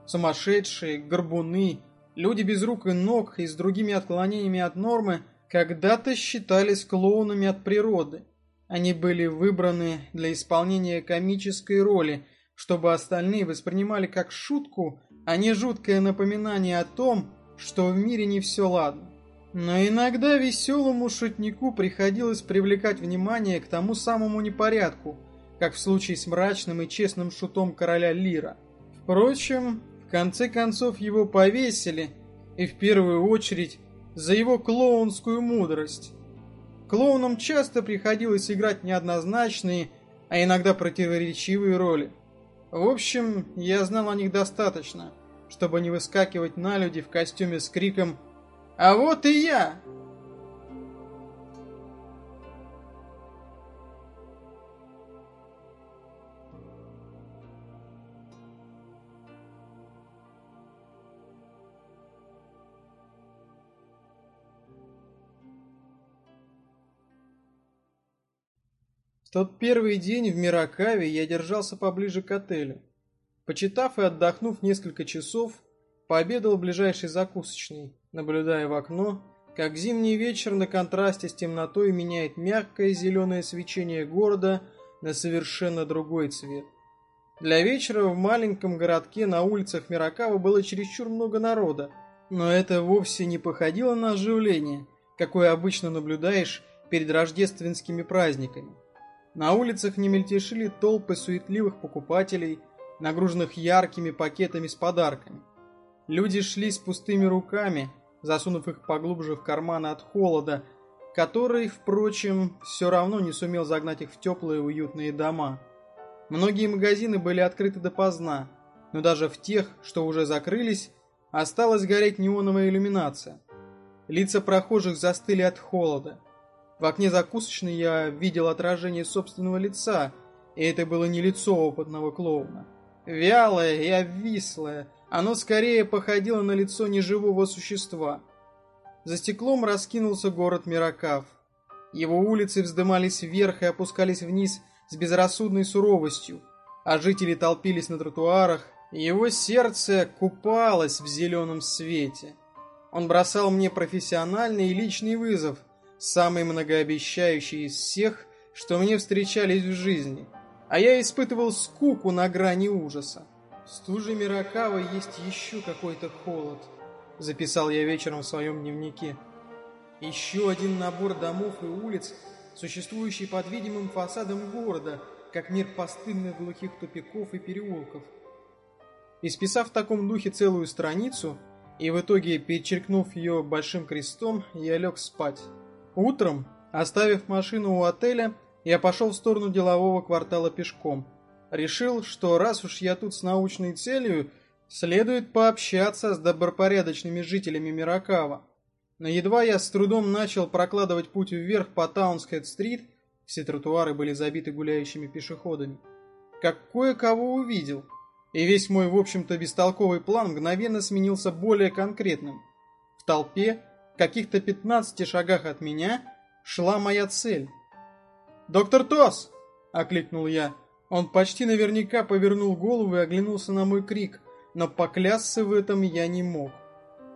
Сумасшедшие, горбуны, Люди без рук и ног и с другими отклонениями от нормы когда-то считались клоунами от природы. Они были выбраны для исполнения комической роли, чтобы остальные воспринимали как шутку, а не жуткое напоминание о том, что в мире не все ладно. Но иногда веселому шутнику приходилось привлекать внимание к тому самому непорядку, как в случае с мрачным и честным шутом короля Лира. Впрочем, в конце концов его повесили, и в первую очередь за его клоунскую мудрость. Клоунам часто приходилось играть неоднозначные, а иногда противоречивые роли. В общем, я знал о них достаточно, чтобы не выскакивать на люди в костюме с криком «А вот и я!» В тот первый день в Миракаве я держался поближе к отелю. Почитав и отдохнув несколько часов, пообедал в ближайшей закусочной, наблюдая в окно, как зимний вечер на контрасте с темнотой меняет мягкое зеленое свечение города на совершенно другой цвет. Для вечера в маленьком городке на улицах Миракава было чересчур много народа, но это вовсе не походило на оживление, какое обычно наблюдаешь перед рождественскими праздниками. На улицах не мельтешили толпы суетливых покупателей, нагруженных яркими пакетами с подарками. Люди шли с пустыми руками, засунув их поглубже в карманы от холода, который, впрочем, все равно не сумел загнать их в теплые уютные дома. Многие магазины были открыты допоздна, но даже в тех, что уже закрылись, осталась гореть неоновая иллюминация. Лица прохожих застыли от холода. В окне закусочной я видел отражение собственного лица, и это было не лицо опытного клоуна. Вялое и обвислое, оно скорее походило на лицо неживого существа. За стеклом раскинулся город Миракав. Его улицы вздымались вверх и опускались вниз с безрассудной суровостью, а жители толпились на тротуарах, и его сердце купалось в зеленом свете. Он бросал мне профессиональный и личный вызов – самый многообещающий из всех, что мне встречались в жизни, а я испытывал скуку на грани ужаса. В стуже Миракава есть еще какой-то холод, записал я вечером в своем дневнике. Еще один набор домов и улиц, существующий под видимым фасадом города, как мир постыльных глухих тупиков и переулков. Исписав в таком духе целую страницу, и в итоге перечеркнув ее большим крестом, я лег спать. Утром, оставив машину у отеля, я пошел в сторону делового квартала пешком. Решил, что раз уж я тут с научной целью, следует пообщаться с добропорядочными жителями Миракава. Но едва я с трудом начал прокладывать путь вверх по Таунсхед-стрит, все тротуары были забиты гуляющими пешеходами, как кое-кого увидел, и весь мой, в общем-то, бестолковый план мгновенно сменился более конкретным. В толпе каких-то 15 шагах от меня шла моя цель. «Доктор Тос!» – окликнул я. Он почти наверняка повернул голову и оглянулся на мой крик, но поклясться в этом я не мог.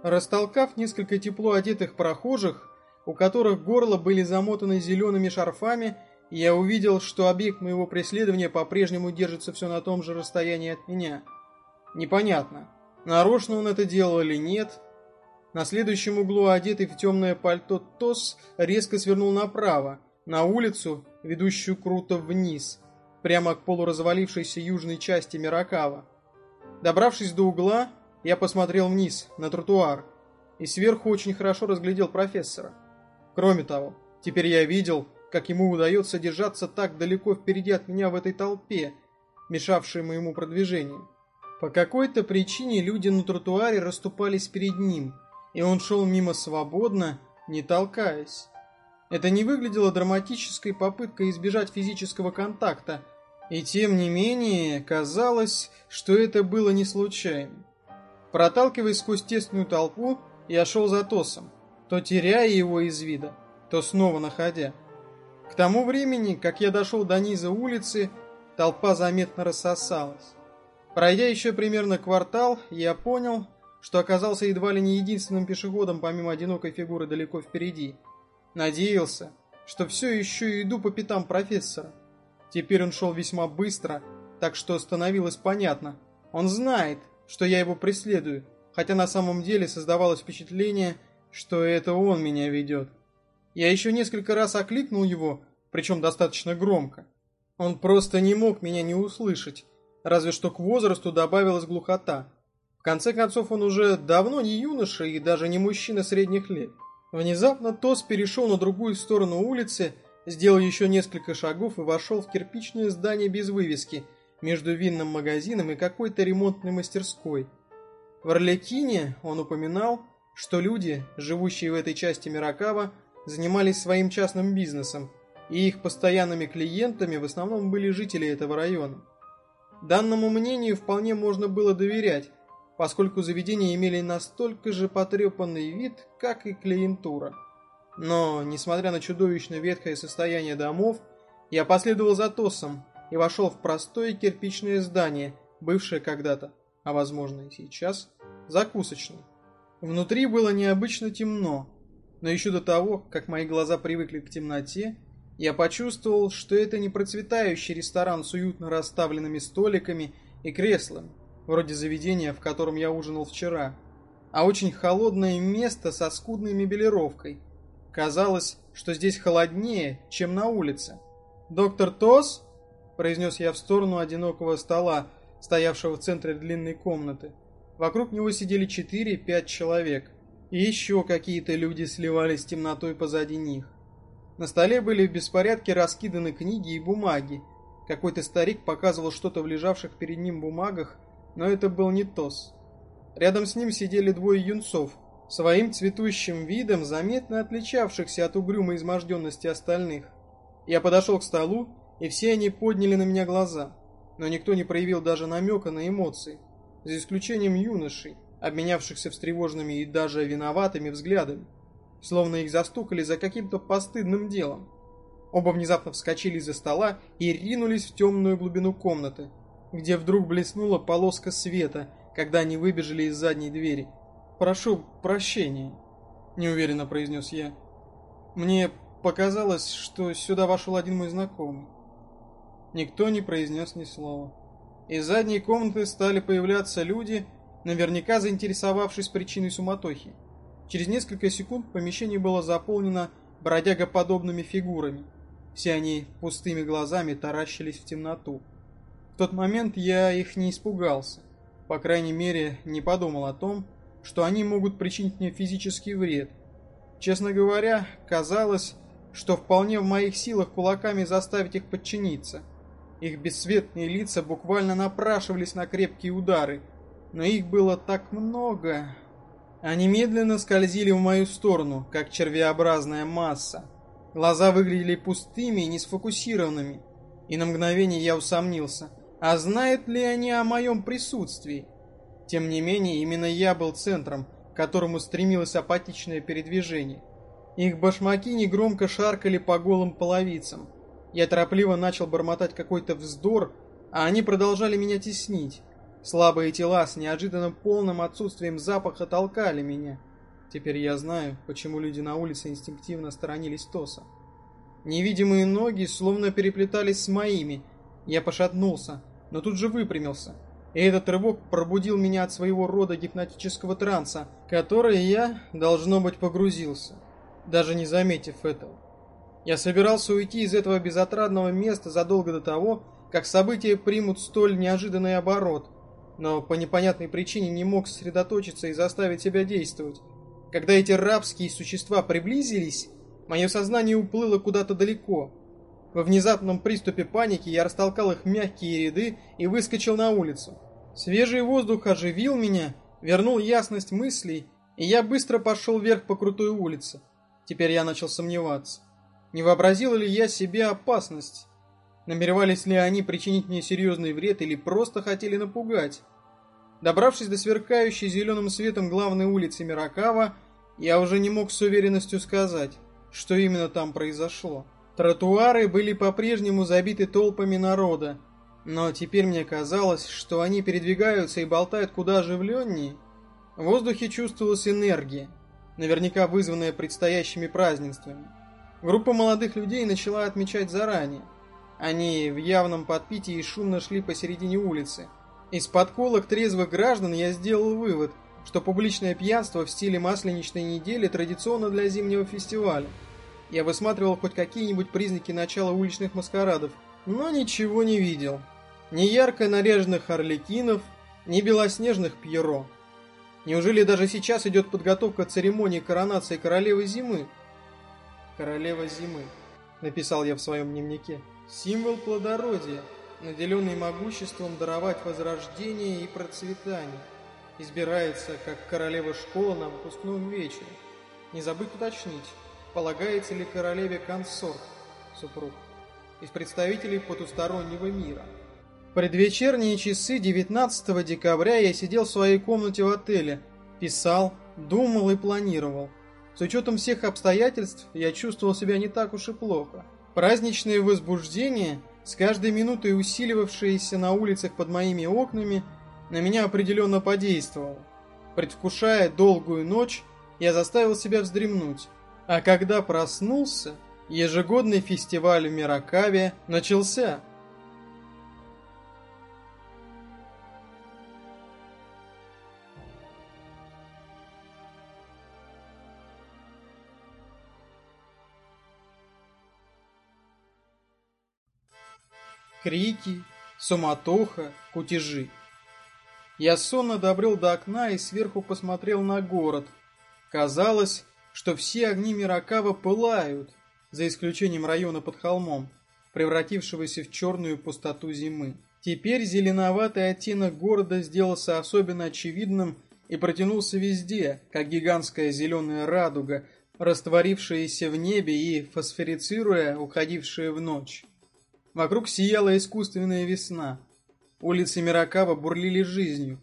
Растолкав несколько тепло одетых прохожих, у которых горло были замотаны зелеными шарфами, я увидел, что объект моего преследования по-прежнему держится все на том же расстоянии от меня. Непонятно, нарочно он это делал или нет. На следующем углу, одетый в темное пальто Тос, резко свернул направо, на улицу, ведущую круто вниз, прямо к полуразвалившейся южной части Миракава. Добравшись до угла, я посмотрел вниз, на тротуар, и сверху очень хорошо разглядел профессора. Кроме того, теперь я видел, как ему удается держаться так далеко впереди от меня в этой толпе, мешавшей моему продвижению. По какой-то причине люди на тротуаре расступались перед ним, и он шел мимо свободно, не толкаясь. Это не выглядело драматической попыткой избежать физического контакта, и тем не менее казалось, что это было не случайно. Проталкиваясь сквозь тесную толпу, я шел за Тосом, то теряя его из вида, то снова находя. К тому времени, как я дошел до низа улицы, толпа заметно рассосалась. Пройдя еще примерно квартал, я понял, что оказался едва ли не единственным пешеходом помимо одинокой фигуры далеко впереди. Надеялся, что все еще иду по пятам профессора. Теперь он шел весьма быстро, так что становилось понятно. Он знает, что я его преследую, хотя на самом деле создавалось впечатление, что это он меня ведет. Я еще несколько раз окликнул его, причем достаточно громко. Он просто не мог меня не услышать, разве что к возрасту добавилась глухота. В конце концов, он уже давно не юноша и даже не мужчина средних лет. Внезапно Тос перешел на другую сторону улицы Сделал еще несколько шагов и вошел в кирпичное здание без вывески, между винным магазином и какой-то ремонтной мастерской. В Орликине он упоминал, что люди, живущие в этой части Миракава, занимались своим частным бизнесом, и их постоянными клиентами в основном были жители этого района. Данному мнению вполне можно было доверять, поскольку заведения имели настолько же потрепанный вид, как и клиентура. Но, несмотря на чудовищно ветхое состояние домов, я последовал за Тосом и вошел в простое кирпичное здание, бывшее когда-то, а возможно и сейчас, закусочной. Внутри было необычно темно, но еще до того, как мои глаза привыкли к темноте, я почувствовал, что это не процветающий ресторан с уютно расставленными столиками и креслами, вроде заведения, в котором я ужинал вчера, а очень холодное место со скудной мебелировкой – Казалось, что здесь холоднее, чем на улице. «Доктор Тос?» – произнес я в сторону одинокого стола, стоявшего в центре длинной комнаты. Вокруг него сидели четыре-пять человек, и еще какие-то люди сливались с темнотой позади них. На столе были в беспорядке раскиданы книги и бумаги. Какой-то старик показывал что-то в лежавших перед ним бумагах, но это был не Тос. Рядом с ним сидели двое юнцов, своим цветущим видом заметно отличавшихся от угрюмой изможденности остальных. Я подошел к столу, и все они подняли на меня глаза, но никто не проявил даже намека на эмоции, за исключением юношей, обменявшихся встревоженными и даже виноватыми взглядами, словно их застукали за каким-то постыдным делом. Оба внезапно вскочили из-за стола и ринулись в темную глубину комнаты, где вдруг блеснула полоска света, когда они выбежали из задней двери – «Прошу прощения», — неуверенно произнес я. «Мне показалось, что сюда вошел один мой знакомый». Никто не произнес ни слова. Из задней комнаты стали появляться люди, наверняка заинтересовавшись причиной суматохи. Через несколько секунд помещение было заполнено бродягоподобными фигурами. Все они пустыми глазами таращились в темноту. В тот момент я их не испугался. По крайней мере, не подумал о том, что они могут причинить мне физический вред. Честно говоря, казалось, что вполне в моих силах кулаками заставить их подчиниться. Их бесцветные лица буквально напрашивались на крепкие удары, но их было так много. Они медленно скользили в мою сторону, как червеобразная масса. Глаза выглядели пустыми и несфокусированными, и на мгновение я усомнился, а знают ли они о моем присутствии? Тем не менее, именно я был центром, к которому стремилось апатичное передвижение. Их башмаки негромко шаркали по голым половицам. Я торопливо начал бормотать какой-то вздор, а они продолжали меня теснить. Слабые тела с неожиданно полным отсутствием запаха толкали меня. Теперь я знаю, почему люди на улице инстинктивно сторонились Тоса. Невидимые ноги словно переплетались с моими. Я пошатнулся, но тут же выпрямился. И этот рывок пробудил меня от своего рода гипнотического транса, который я, должно быть, погрузился, даже не заметив этого. Я собирался уйти из этого безотрадного места задолго до того, как события примут столь неожиданный оборот, но по непонятной причине не мог сосредоточиться и заставить себя действовать. Когда эти рабские существа приблизились, мое сознание уплыло куда-то далеко. Во внезапном приступе паники я растолкал их мягкие ряды и выскочил на улицу. Свежий воздух оживил меня, вернул ясность мыслей, и я быстро пошел вверх по крутой улице. Теперь я начал сомневаться. Не вообразил ли я себе опасность? Намеревались ли они причинить мне серьезный вред или просто хотели напугать? Добравшись до сверкающей зеленым светом главной улицы Миракава, я уже не мог с уверенностью сказать, что именно там произошло. Тротуары были по-прежнему забиты толпами народа, но теперь мне казалось, что они передвигаются и болтают куда оживленнее. В воздухе чувствовалась энергия, наверняка вызванная предстоящими празднествами. Группа молодых людей начала отмечать заранее. Они в явном подпитии шумно шли посередине улицы. Из подколок трезвых граждан я сделал вывод, что публичное пьянство в стиле масленичной недели традиционно для зимнего фестиваля. Я высматривал хоть какие-нибудь признаки начала уличных маскарадов, но ничего не видел. Ни ярко наряженных орликинов, ни белоснежных пьеро. Неужели даже сейчас идет подготовка церемонии коронации королевы зимы? Королева зимы, написал я в своем дневнике. Символ плодородия, наделенный могуществом даровать возрождение и процветание. Избирается как королева школы на выпускном вечере. Не забыть уточнить, полагается ли королеве консорт, супруг, из представителей потустороннего мира. Предвечерние часы 19 декабря я сидел в своей комнате в отеле, писал, думал и планировал. С учетом всех обстоятельств я чувствовал себя не так уж и плохо. Праздничное возбуждение, с каждой минутой усиливавшееся на улицах под моими окнами, на меня определенно подействовало. Предвкушая долгую ночь, я заставил себя вздремнуть. А когда проснулся, ежегодный фестиваль в Миракаве начался. Крики, суматоха, кутежи. Я сонно добрел до окна и сверху посмотрел на город. Казалось, что все огни Миракава пылают, за исключением района под холмом, превратившегося в черную пустоту зимы. Теперь зеленоватый оттенок города сделался особенно очевидным и протянулся везде, как гигантская зеленая радуга, растворившаяся в небе и фосфорицируя, уходившая в ночь. Вокруг сияла искусственная весна. Улицы Миракава бурлили жизнью.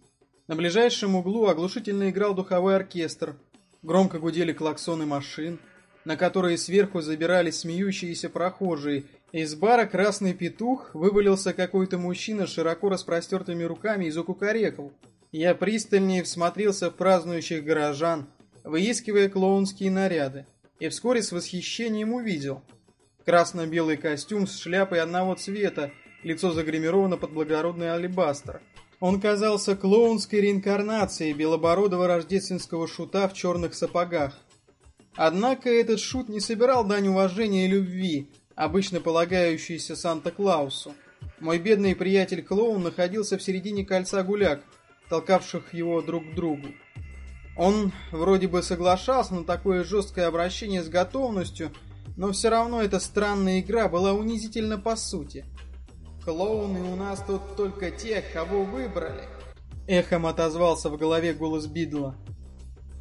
На ближайшем углу оглушительно играл духовой оркестр. Громко гудели клаксоны машин, на которые сверху забирались смеющиеся прохожие. Из бара «Красный петух» вывалился какой-то мужчина широко распростертыми руками и закукарекал. Я пристальнее всмотрелся в празднующих горожан, выискивая клоунские наряды, и вскоре с восхищением увидел – Красно-белый костюм с шляпой одного цвета, лицо загримировано под благородный алебастр. Он казался клоунской реинкарнацией белобородого рождественского шута в черных сапогах. Однако этот шут не собирал дань уважения и любви, обычно полагающейся Санта-Клаусу. Мой бедный приятель-клоун находился в середине кольца гуляк, толкавших его друг к другу. Он вроде бы соглашался на такое жесткое обращение с готовностью, но все равно эта странная игра была унизительна по сути. «Клоуны у нас тут только те, кого выбрали», — эхом отозвался в голове голос Бидла.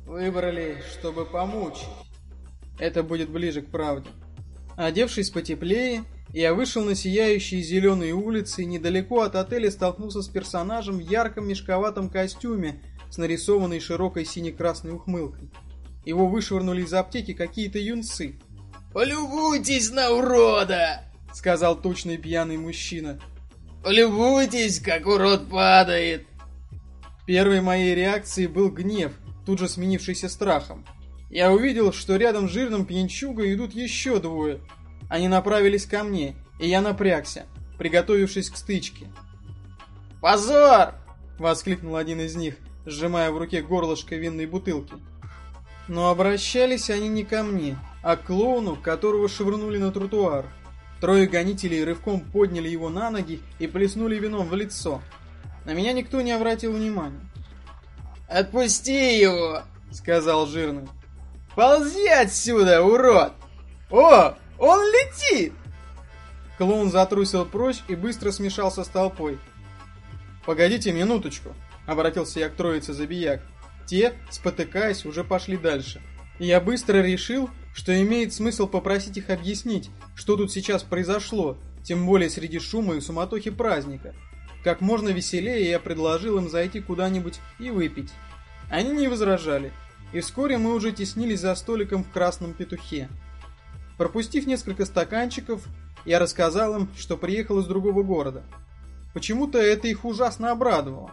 «Выбрали, чтобы помучить». Это будет ближе к правде. Одевшись потеплее, я вышел на сияющие зеленые улицы и недалеко от отеля столкнулся с персонажем в ярком мешковатом костюме с нарисованной широкой сине-красной ухмылкой. Его вышвырнули из аптеки какие-то юнцы — «Полюбуйтесь на урода!» — сказал точный пьяный мужчина. «Полюбуйтесь, как урод падает! Первой моей реакцией был гнев, тут же сменившийся страхом. Я увидел, что рядом с жирным пьянчугой идут еще двое. Они направились ко мне, и я напрягся, приготовившись к стычке. «Позор!» — воскликнул один из них, сжимая в руке горлышко винной бутылки. Но обращались они не ко мне, а к клоуну, которого швырнули на тротуар. Трое гонителей рывком подняли его на ноги и плеснули вином в лицо. На меня никто не обратил внимания. «Отпусти его!» — сказал жирный. «Ползи отсюда, урод! О, он летит!» Клоун затрусил прочь и быстро смешался с толпой. «Погодите минуточку», — обратился я к троице забияк. Те, спотыкаясь, уже пошли дальше. И я быстро решил, что имеет смысл попросить их объяснить, что тут сейчас произошло, тем более среди шума и суматохи праздника. Как можно веселее я предложил им зайти куда-нибудь и выпить. Они не возражали, и вскоре мы уже теснились за столиком в красном петухе. Пропустив несколько стаканчиков, я рассказал им, что приехал из другого города. Почему-то это их ужасно обрадовало.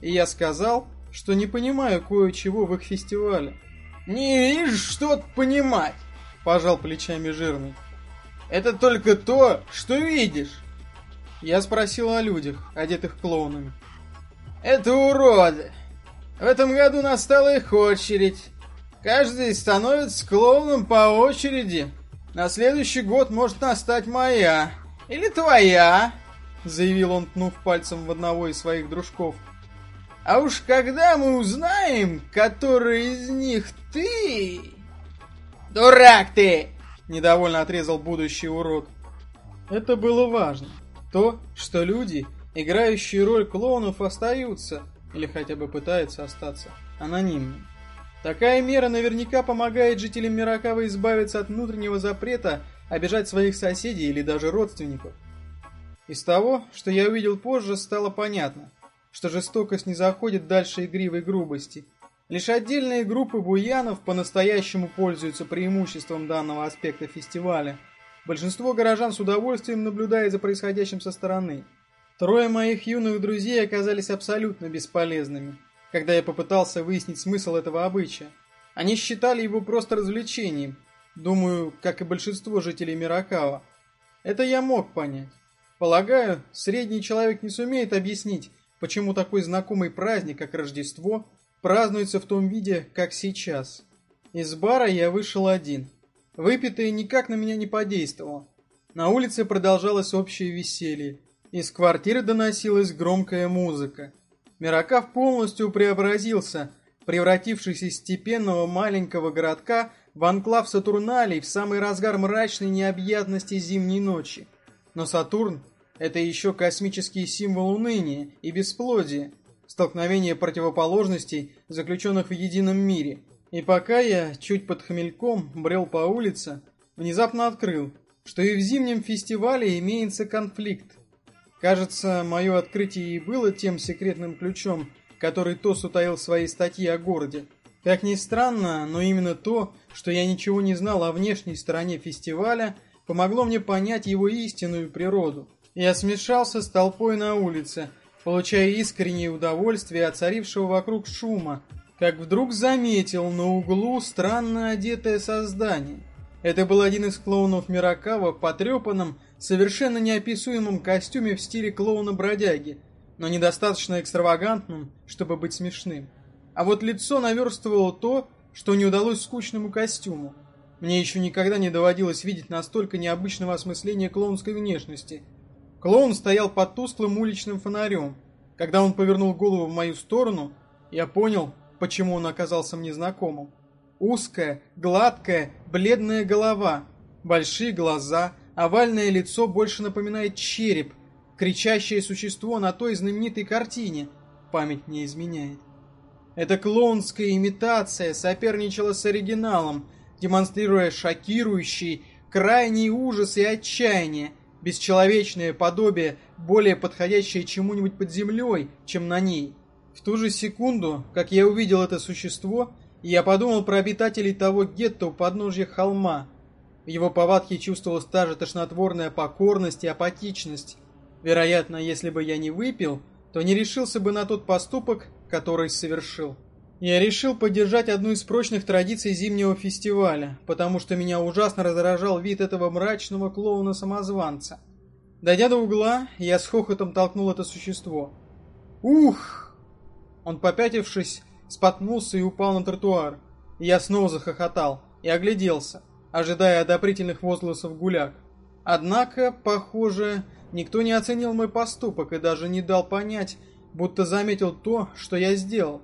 И я сказал, что не понимаю кое-чего в их фестивале. «Не видишь, что понимать!» – пожал плечами жирный. «Это только то, что видишь!» Я спросил о людях, одетых клоунами. «Это уроды! В этом году настала их очередь. Каждый становится клоуном по очереди. На следующий год может настать моя. Или твоя!» Заявил он, пнув пальцем в одного из своих дружков. А уж когда мы узнаем, который из них ты... Дурак ты! Недовольно отрезал будущий урод. Это было важно. То, что люди, играющие роль клоунов, остаются, или хотя бы пытаются остаться, анонимными. Такая мера наверняка помогает жителям Миракава избавиться от внутреннего запрета обижать своих соседей или даже родственников. Из того, что я увидел позже, стало понятно, что жестокость не заходит дальше игривой грубости. Лишь отдельные группы буянов по-настоящему пользуются преимуществом данного аспекта фестиваля. Большинство горожан с удовольствием наблюдает за происходящим со стороны. Трое моих юных друзей оказались абсолютно бесполезными, когда я попытался выяснить смысл этого обычая. Они считали его просто развлечением, думаю, как и большинство жителей Миракава. Это я мог понять. Полагаю, средний человек не сумеет объяснить, почему такой знакомый праздник, как Рождество, празднуется в том виде, как сейчас. Из бара я вышел один. Выпитое никак на меня не подействовало. На улице продолжалось общее веселье. Из квартиры доносилась громкая музыка. Миракав полностью преобразился, превратившись из степенного маленького городка в анклав Сатурналей в самый разгар мрачной необъятности зимней ночи. Но Сатурн – это еще космический символ уныния и бесплодия, столкновение противоположностей, заключенных в едином мире. И пока я, чуть под хмельком, брел по улице, внезапно открыл, что и в зимнем фестивале имеется конфликт. Кажется, мое открытие и было тем секретным ключом, который Тос утаил в своей статье о городе. Как ни странно, но именно то, что я ничего не знал о внешней стороне фестиваля, помогло мне понять его истинную природу. Я смешался с толпой на улице, получая искреннее удовольствие от царившего вокруг шума, как вдруг заметил на углу странно одетое создание. Это был один из клоунов Миракава в потрепанном, совершенно неописуемом костюме в стиле клоуна-бродяги, но недостаточно экстравагантным, чтобы быть смешным. А вот лицо наверстывало то, что не удалось скучному костюму. Мне еще никогда не доводилось видеть настолько необычного осмысления клоунской внешности. Клоун стоял под тусклым уличным фонарем. Когда он повернул голову в мою сторону, я понял, почему он оказался мне знакомым. Узкая, гладкая, бледная голова, большие глаза, овальное лицо больше напоминает череп, кричащее существо на той знаменитой картине. Память не изменяет. Эта клоунская имитация соперничала с оригиналом, демонстрируя шокирующий, крайний ужас и отчаяние, бесчеловечное подобие, более подходящее чему-нибудь под землей, чем на ней. В ту же секунду, как я увидел это существо, я подумал про обитателей того гетто у подножья холма. В его повадке чувствовалась та же тошнотворная покорность и апатичность. Вероятно, если бы я не выпил, то не решился бы на тот поступок, который совершил. Я решил поддержать одну из прочных традиций зимнего фестиваля, потому что меня ужасно раздражал вид этого мрачного клоуна-самозванца. Дойдя до угла, я с хохотом толкнул это существо. «Ух!» Он, попятившись, споткнулся и упал на тротуар. Я снова захохотал и огляделся, ожидая одобрительных возгласов гуляк. Однако, похоже, никто не оценил мой поступок и даже не дал понять, будто заметил то, что я сделал.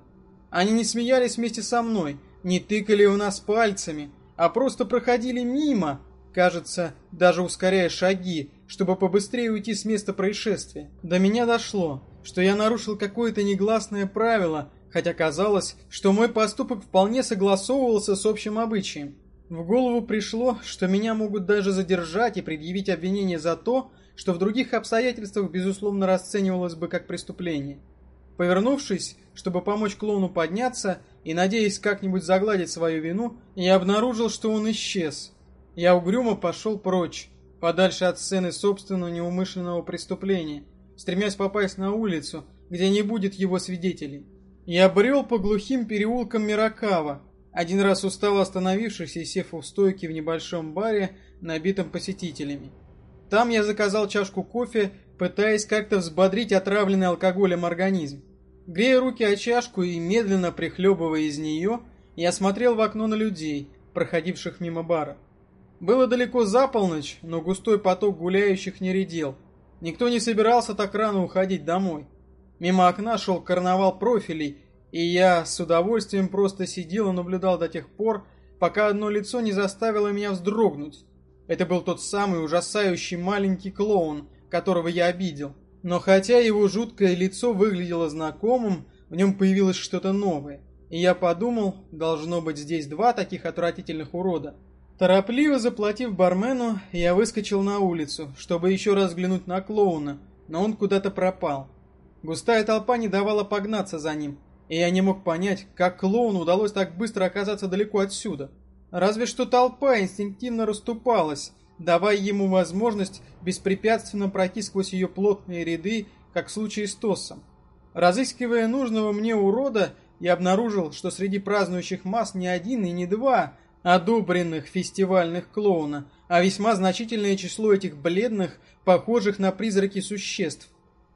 Они не смеялись вместе со мной, не тыкали у нас пальцами, а просто проходили мимо, кажется, даже ускоряя шаги, чтобы побыстрее уйти с места происшествия. До меня дошло, что я нарушил какое-то негласное правило, хотя казалось, что мой поступок вполне согласовывался с общим обычаем. В голову пришло, что меня могут даже задержать и предъявить обвинение за то, что в других обстоятельствах, безусловно, расценивалось бы как преступление. Повернувшись, чтобы помочь клоуну подняться и надеясь как-нибудь загладить свою вину, я обнаружил, что он исчез. Я угрюмо пошел прочь, подальше от сцены собственного неумышленного преступления, стремясь попасть на улицу, где не будет его свидетелей. Я брел по глухим переулкам Миракава, один раз устало остановившись и сев у стойки в небольшом баре, набитом посетителями. Там я заказал чашку кофе, пытаясь как-то взбодрить отравленный алкоголем организм. Грея руки о чашку и медленно прихлебывая из нее, я смотрел в окно на людей, проходивших мимо бара. Было далеко за полночь, но густой поток гуляющих не редел. Никто не собирался так рано уходить домой. Мимо окна шел карнавал профилей, и я с удовольствием просто сидел и наблюдал до тех пор, пока одно лицо не заставило меня вздрогнуть. Это был тот самый ужасающий маленький клоун, которого я обидел. Но хотя его жуткое лицо выглядело знакомым, в нем появилось что-то новое. И я подумал, должно быть здесь два таких отвратительных урода. Торопливо заплатив бармену, я выскочил на улицу, чтобы еще раз взглянуть на клоуна, но он куда-то пропал. Густая толпа не давала погнаться за ним, и я не мог понять, как клоуну удалось так быстро оказаться далеко отсюда. Разве что толпа инстинктивно расступалась, давая ему возможность беспрепятственно пройти сквозь ее плотные ряды, как в случае с Тоссом. Разыскивая нужного мне урода, я обнаружил, что среди празднующих масс не один и не два одобренных фестивальных клоуна, а весьма значительное число этих бледных, похожих на призраки существ.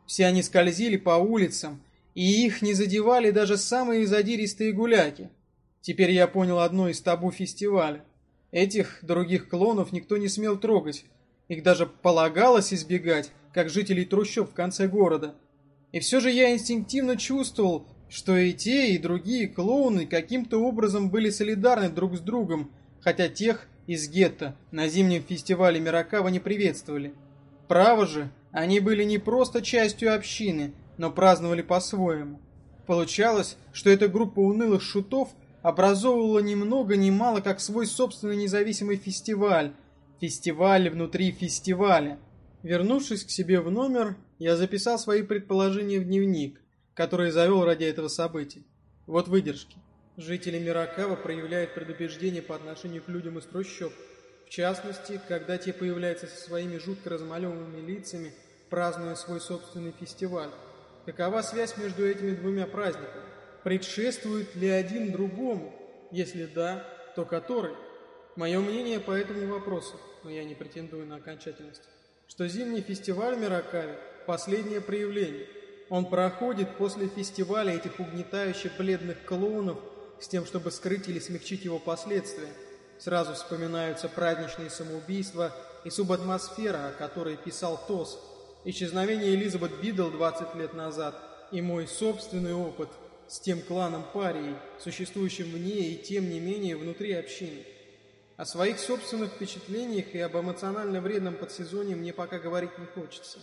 Все они скользили по улицам, и их не задевали даже самые задиристые гуляки. Теперь я понял одно из табу фестиваля. Этих других клонов никто не смел трогать. Их даже полагалось избегать, как жителей трущоб в конце города. И все же я инстинктивно чувствовал, что и те, и другие клоуны каким-то образом были солидарны друг с другом, хотя тех из гетто на зимнем фестивале Миракава не приветствовали. Право же, они были не просто частью общины, но праздновали по-своему. Получалось, что эта группа унылых шутов – образовывала ни много ни мало как свой собственный независимый фестиваль. Фестиваль внутри фестиваля. Вернувшись к себе в номер, я записал свои предположения в дневник, который завел ради этого события. Вот выдержки. Жители Миракава проявляют предубеждение по отношению к людям из трущоб. В частности, когда те появляются со своими жутко размалеванными лицами, празднуя свой собственный фестиваль. Какова связь между этими двумя праздниками? Предшествует ли один другому? Если да, то который? Мое мнение по этому вопросу, но я не претендую на окончательность, что зимний фестиваль Миракави – последнее проявление. Он проходит после фестиваля этих угнетающих бледных клоунов с тем, чтобы скрыть или смягчить его последствия. Сразу вспоминаются праздничные самоубийства и субатмосфера, о которой писал Тос, исчезновение Элизабет Бидл 20 лет назад и мой собственный опыт – с тем кланом парий, существующим вне и тем не менее внутри общины. О своих собственных впечатлениях и об эмоционально вредном подсезоне мне пока говорить не хочется.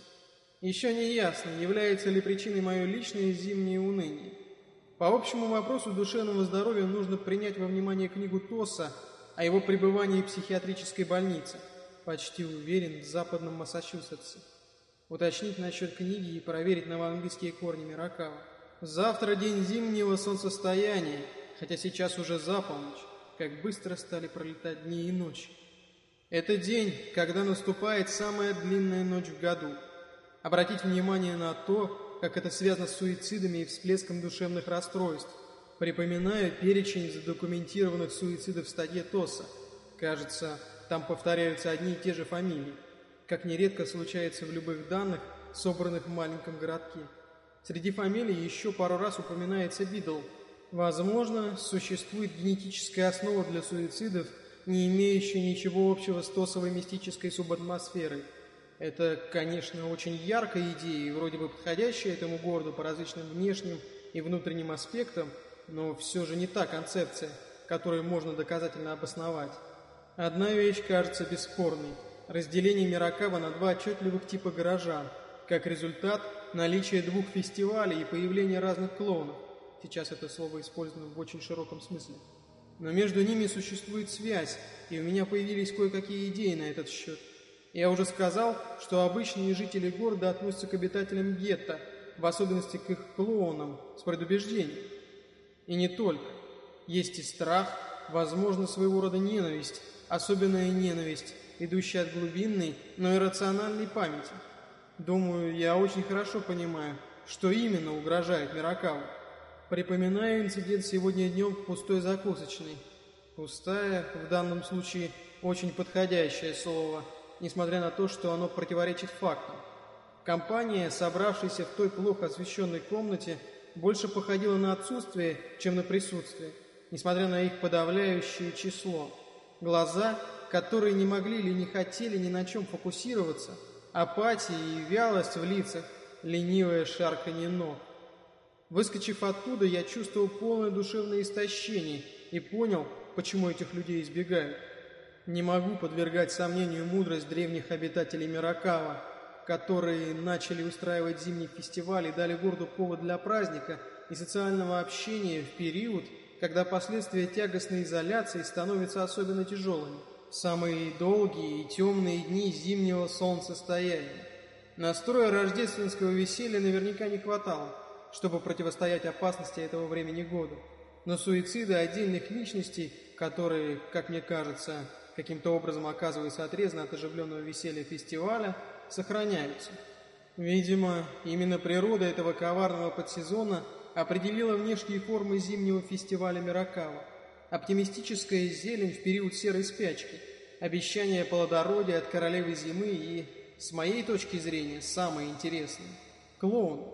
Еще не ясно, является ли причиной мое личное зимнее уныние. По общему вопросу душевного здоровья нужно принять во внимание книгу Тоса о его пребывании в психиатрической больнице, почти уверен, в западном Массачусетсе. Уточнить насчет книги и проверить новоанглийские корни Миракава. Завтра день зимнего солнцестояния, хотя сейчас уже за полночь, как быстро стали пролетать дни и ночи. Это день, когда наступает самая длинная ночь в году. Обратить внимание на то, как это связано с суицидами и всплеском душевных расстройств. Припоминаю перечень задокументированных суицидов в статье ТОСа. Кажется, там повторяются одни и те же фамилии, как нередко случается в любых данных, собранных в маленьком городке. Среди фамилий еще пару раз упоминается Бидл. Возможно, существует генетическая основа для суицидов, не имеющая ничего общего с тосовой мистической субатмосферой. Это, конечно, очень яркая идея и вроде бы подходящая этому городу по различным внешним и внутренним аспектам, но все же не та концепция, которую можно доказательно обосновать. Одна вещь кажется бесспорной – разделение Миракава на два отчетливых типа горожан. Как результат – наличие двух фестивалей и появление разных клоунов. Сейчас это слово использовано в очень широком смысле. Но между ними существует связь, и у меня появились кое-какие идеи на этот счет. Я уже сказал, что обычные жители города относятся к обитателям гетто, в особенности к их клоунам, с предубеждением. И не только. Есть и страх, возможно, своего рода ненависть, особенная ненависть, идущая от глубинной, но и рациональной памяти. Думаю, я очень хорошо понимаю, что именно угрожает Миракаву. Припоминаю инцидент сегодня днем в пустой закусочной. Пустая, в данном случае, очень подходящее слово, несмотря на то, что оно противоречит фактам. Компания, собравшаяся в той плохо освещенной комнате, больше походила на отсутствие, чем на присутствие, несмотря на их подавляющее число. Глаза, которые не могли или не хотели ни на чем фокусироваться, апатия и вялость в лицах, ленивое шарканье ног. Выскочив оттуда, я чувствовал полное душевное истощение и понял, почему этих людей избегают. Не могу подвергать сомнению мудрость древних обитателей Миракава, которые начали устраивать зимний фестиваль и дали городу повод для праздника и социального общения в период, когда последствия тягостной изоляции становятся особенно тяжелыми. Самые долгие и темные дни зимнего солнцестояния. Настроя рождественского веселья наверняка не хватало, чтобы противостоять опасности этого времени года. Но суициды отдельных личностей, которые, как мне кажется, каким-то образом оказываются отрезаны от оживленного веселья фестиваля, сохраняются. Видимо, именно природа этого коварного подсезона – определила внешние формы зимнего фестиваля Миракава. Оптимистическая зелень в период серой спячки, обещание плодородия от королевы зимы и, с моей точки зрения, самое интересное – клоун.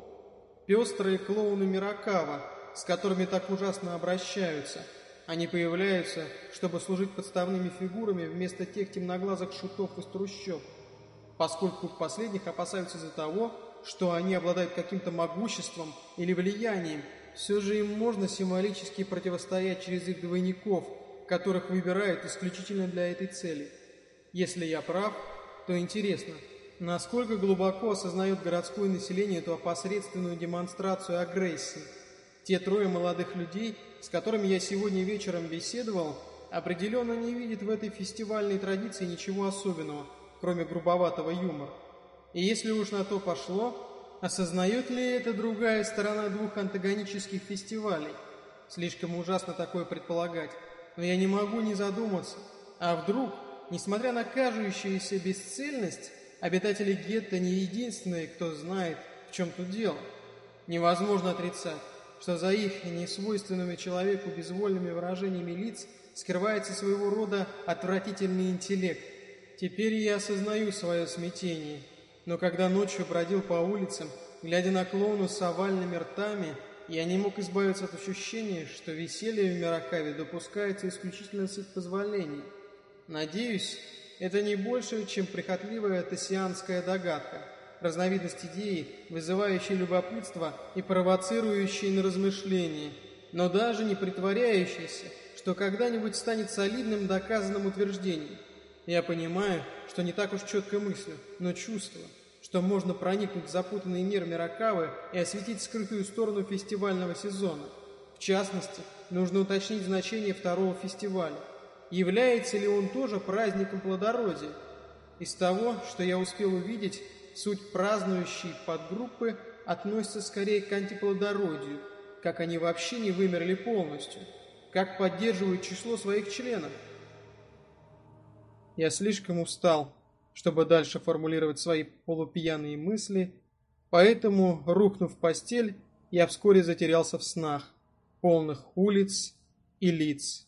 Пестрые клоуны Миракава, с которыми так ужасно обращаются. Они появляются, чтобы служить подставными фигурами вместо тех темноглазых шутов из трущоб, поскольку последних опасаются из-за того, что они обладают каким-то могуществом или влиянием, все же им можно символически противостоять через их двойников, которых выбирают исключительно для этой цели. Если я прав, то интересно, насколько глубоко осознает городское население эту опосредственную демонстрацию агрессии. Те трое молодых людей, с которыми я сегодня вечером беседовал, определенно не видят в этой фестивальной традиции ничего особенного, кроме грубоватого юмора. И если уж на то пошло, осознает ли это другая сторона двух антагонических фестивалей? Слишком ужасно такое предполагать, но я не могу не задуматься. А вдруг, несмотря на кажущуюся бесцельность, обитатели гетто не единственные, кто знает, в чем тут дело? Невозможно отрицать, что за их несвойственными человеку безвольными выражениями лиц скрывается своего рода отвратительный интеллект. Теперь я осознаю свое смятение – но когда ночью бродил по улицам, глядя на клоуну с овальными ртами, я не мог избавиться от ощущения, что веселье в Миракаве допускается исключительно с их позволения. Надеюсь, это не больше, чем прихотливая тессианская догадка, разновидность идеи, вызывающей любопытство и провоцирующей на размышления, но даже не притворяющейся, что когда-нибудь станет солидным доказанным утверждением. Я понимаю, что не так уж четко мыслю, но чувствую, что можно проникнуть в запутанный мир Миракавы и осветить скрытую сторону фестивального сезона. В частности, нужно уточнить значение второго фестиваля. Является ли он тоже праздником плодородия? Из того, что я успел увидеть, суть празднующей подгруппы относится скорее к антиплодородию, как они вообще не вымерли полностью, как поддерживают число своих членов. Я слишком устал, чтобы дальше формулировать свои полупьяные мысли, Поэтому, рухнув в постель, я вскоре затерялся в снах, полных улиц и лиц.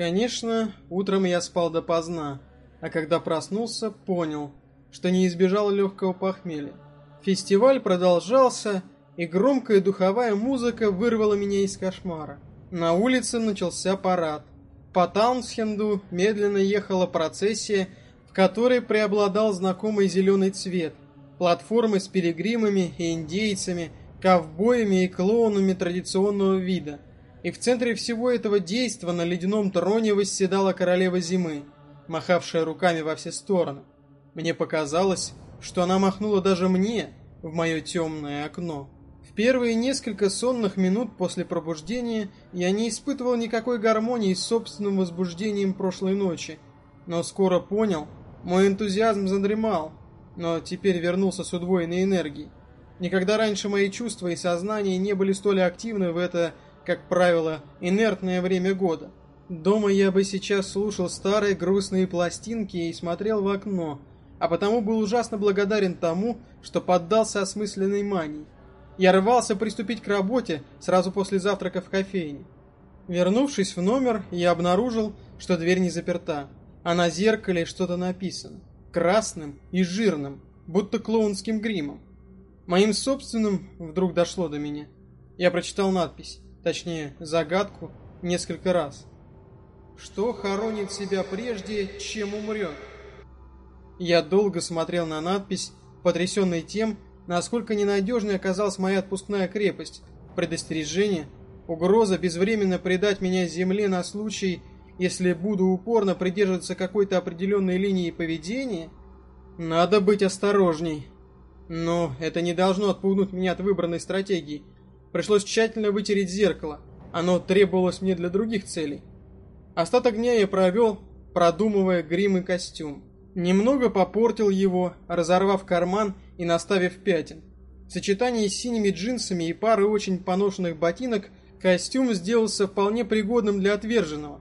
Конечно, утром я спал допоздна, а когда проснулся, понял, что не избежал легкого похмелья. Фестиваль продолжался, и громкая духовая музыка вырвала меня из кошмара. На улице начался парад. По Таунсхенду медленно ехала процессия, в которой преобладал знакомый зеленый цвет. Платформы с пилигримами и индейцами, ковбоями и клоунами традиционного вида – и в центре всего этого действа на ледяном троне восседала королева зимы, махавшая руками во все стороны. Мне показалось, что она махнула даже мне в мое темное окно. В первые несколько сонных минут после пробуждения я не испытывал никакой гармонии с собственным возбуждением прошлой ночи, но скоро понял, мой энтузиазм задремал, но теперь вернулся с удвоенной энергией. Никогда раньше мои чувства и сознание не были столь активны в это как правило, инертное время года. Дома я бы сейчас слушал старые грустные пластинки и смотрел в окно, а потому был ужасно благодарен тому, что поддался осмысленной мании. Я рвался приступить к работе сразу после завтрака в кофейне. Вернувшись в номер, я обнаружил, что дверь не заперта, а на зеркале что-то написано. Красным и жирным, будто клоунским гримом. Моим собственным вдруг дошло до меня. Я прочитал надпись точнее загадку, несколько раз. Что хоронит себя прежде, чем умрет? Я долго смотрел на надпись, потрясенный тем, насколько ненадежной оказалась моя отпускная крепость, предостережение, угроза безвременно предать меня земле на случай, если буду упорно придерживаться какой-то определенной линии поведения, надо быть осторожней. Но это не должно отпугнуть меня от выбранной стратегии – Пришлось тщательно вытереть зеркало. Оно требовалось мне для других целей. Остаток дня я провел, продумывая грим и костюм. Немного попортил его, разорвав карман и наставив пятен. В сочетании с синими джинсами и парой очень поношенных ботинок костюм сделался вполне пригодным для отверженного.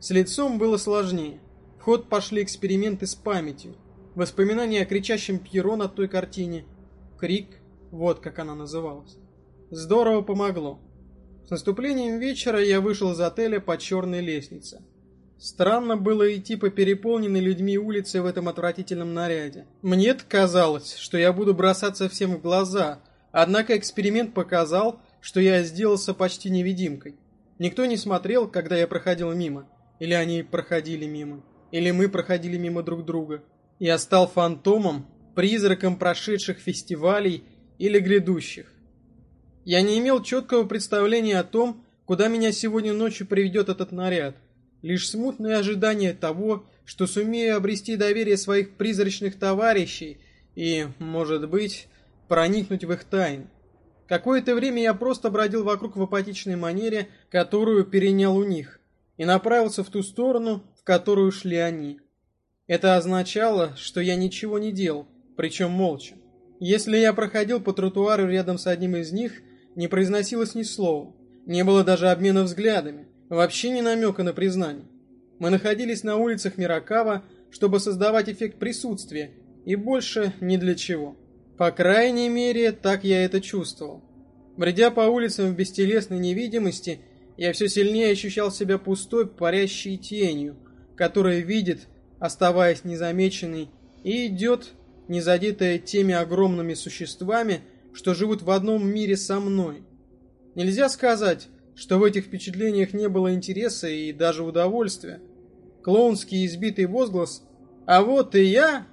С лицом было сложнее. В ход пошли эксперименты с памятью. Воспоминания о кричащем Пьеро на той картине. Крик, вот как она называлась. Здорово помогло. С наступлением вечера я вышел из отеля по черной лестнице. Странно было идти по переполненной людьми улице в этом отвратительном наряде. мне казалось, что я буду бросаться всем в глаза, однако эксперимент показал, что я сделался почти невидимкой. Никто не смотрел, когда я проходил мимо. Или они проходили мимо. Или мы проходили мимо друг друга. Я стал фантомом, призраком прошедших фестивалей или грядущих. Я не имел четкого представления о том, куда меня сегодня ночью приведет этот наряд. Лишь смутное ожидание того, что сумею обрести доверие своих призрачных товарищей и, может быть, проникнуть в их тайны. Какое-то время я просто бродил вокруг в апатичной манере, которую перенял у них, и направился в ту сторону, в которую шли они. Это означало, что я ничего не делал, причем молча. Если я проходил по тротуару рядом с одним из них, не произносилось ни слова, не было даже обмена взглядами, вообще ни намека на признание. Мы находились на улицах Миракава, чтобы создавать эффект присутствия, и больше ни для чего. По крайней мере, так я это чувствовал. Бредя по улицам в бестелесной невидимости, я все сильнее ощущал себя пустой, парящей тенью, которая видит, оставаясь незамеченной, и идет, не задетая теми огромными существами, что живут в одном мире со мной. Нельзя сказать, что в этих впечатлениях не было интереса и даже удовольствия. Клоунский избитый возглас «А вот и я!»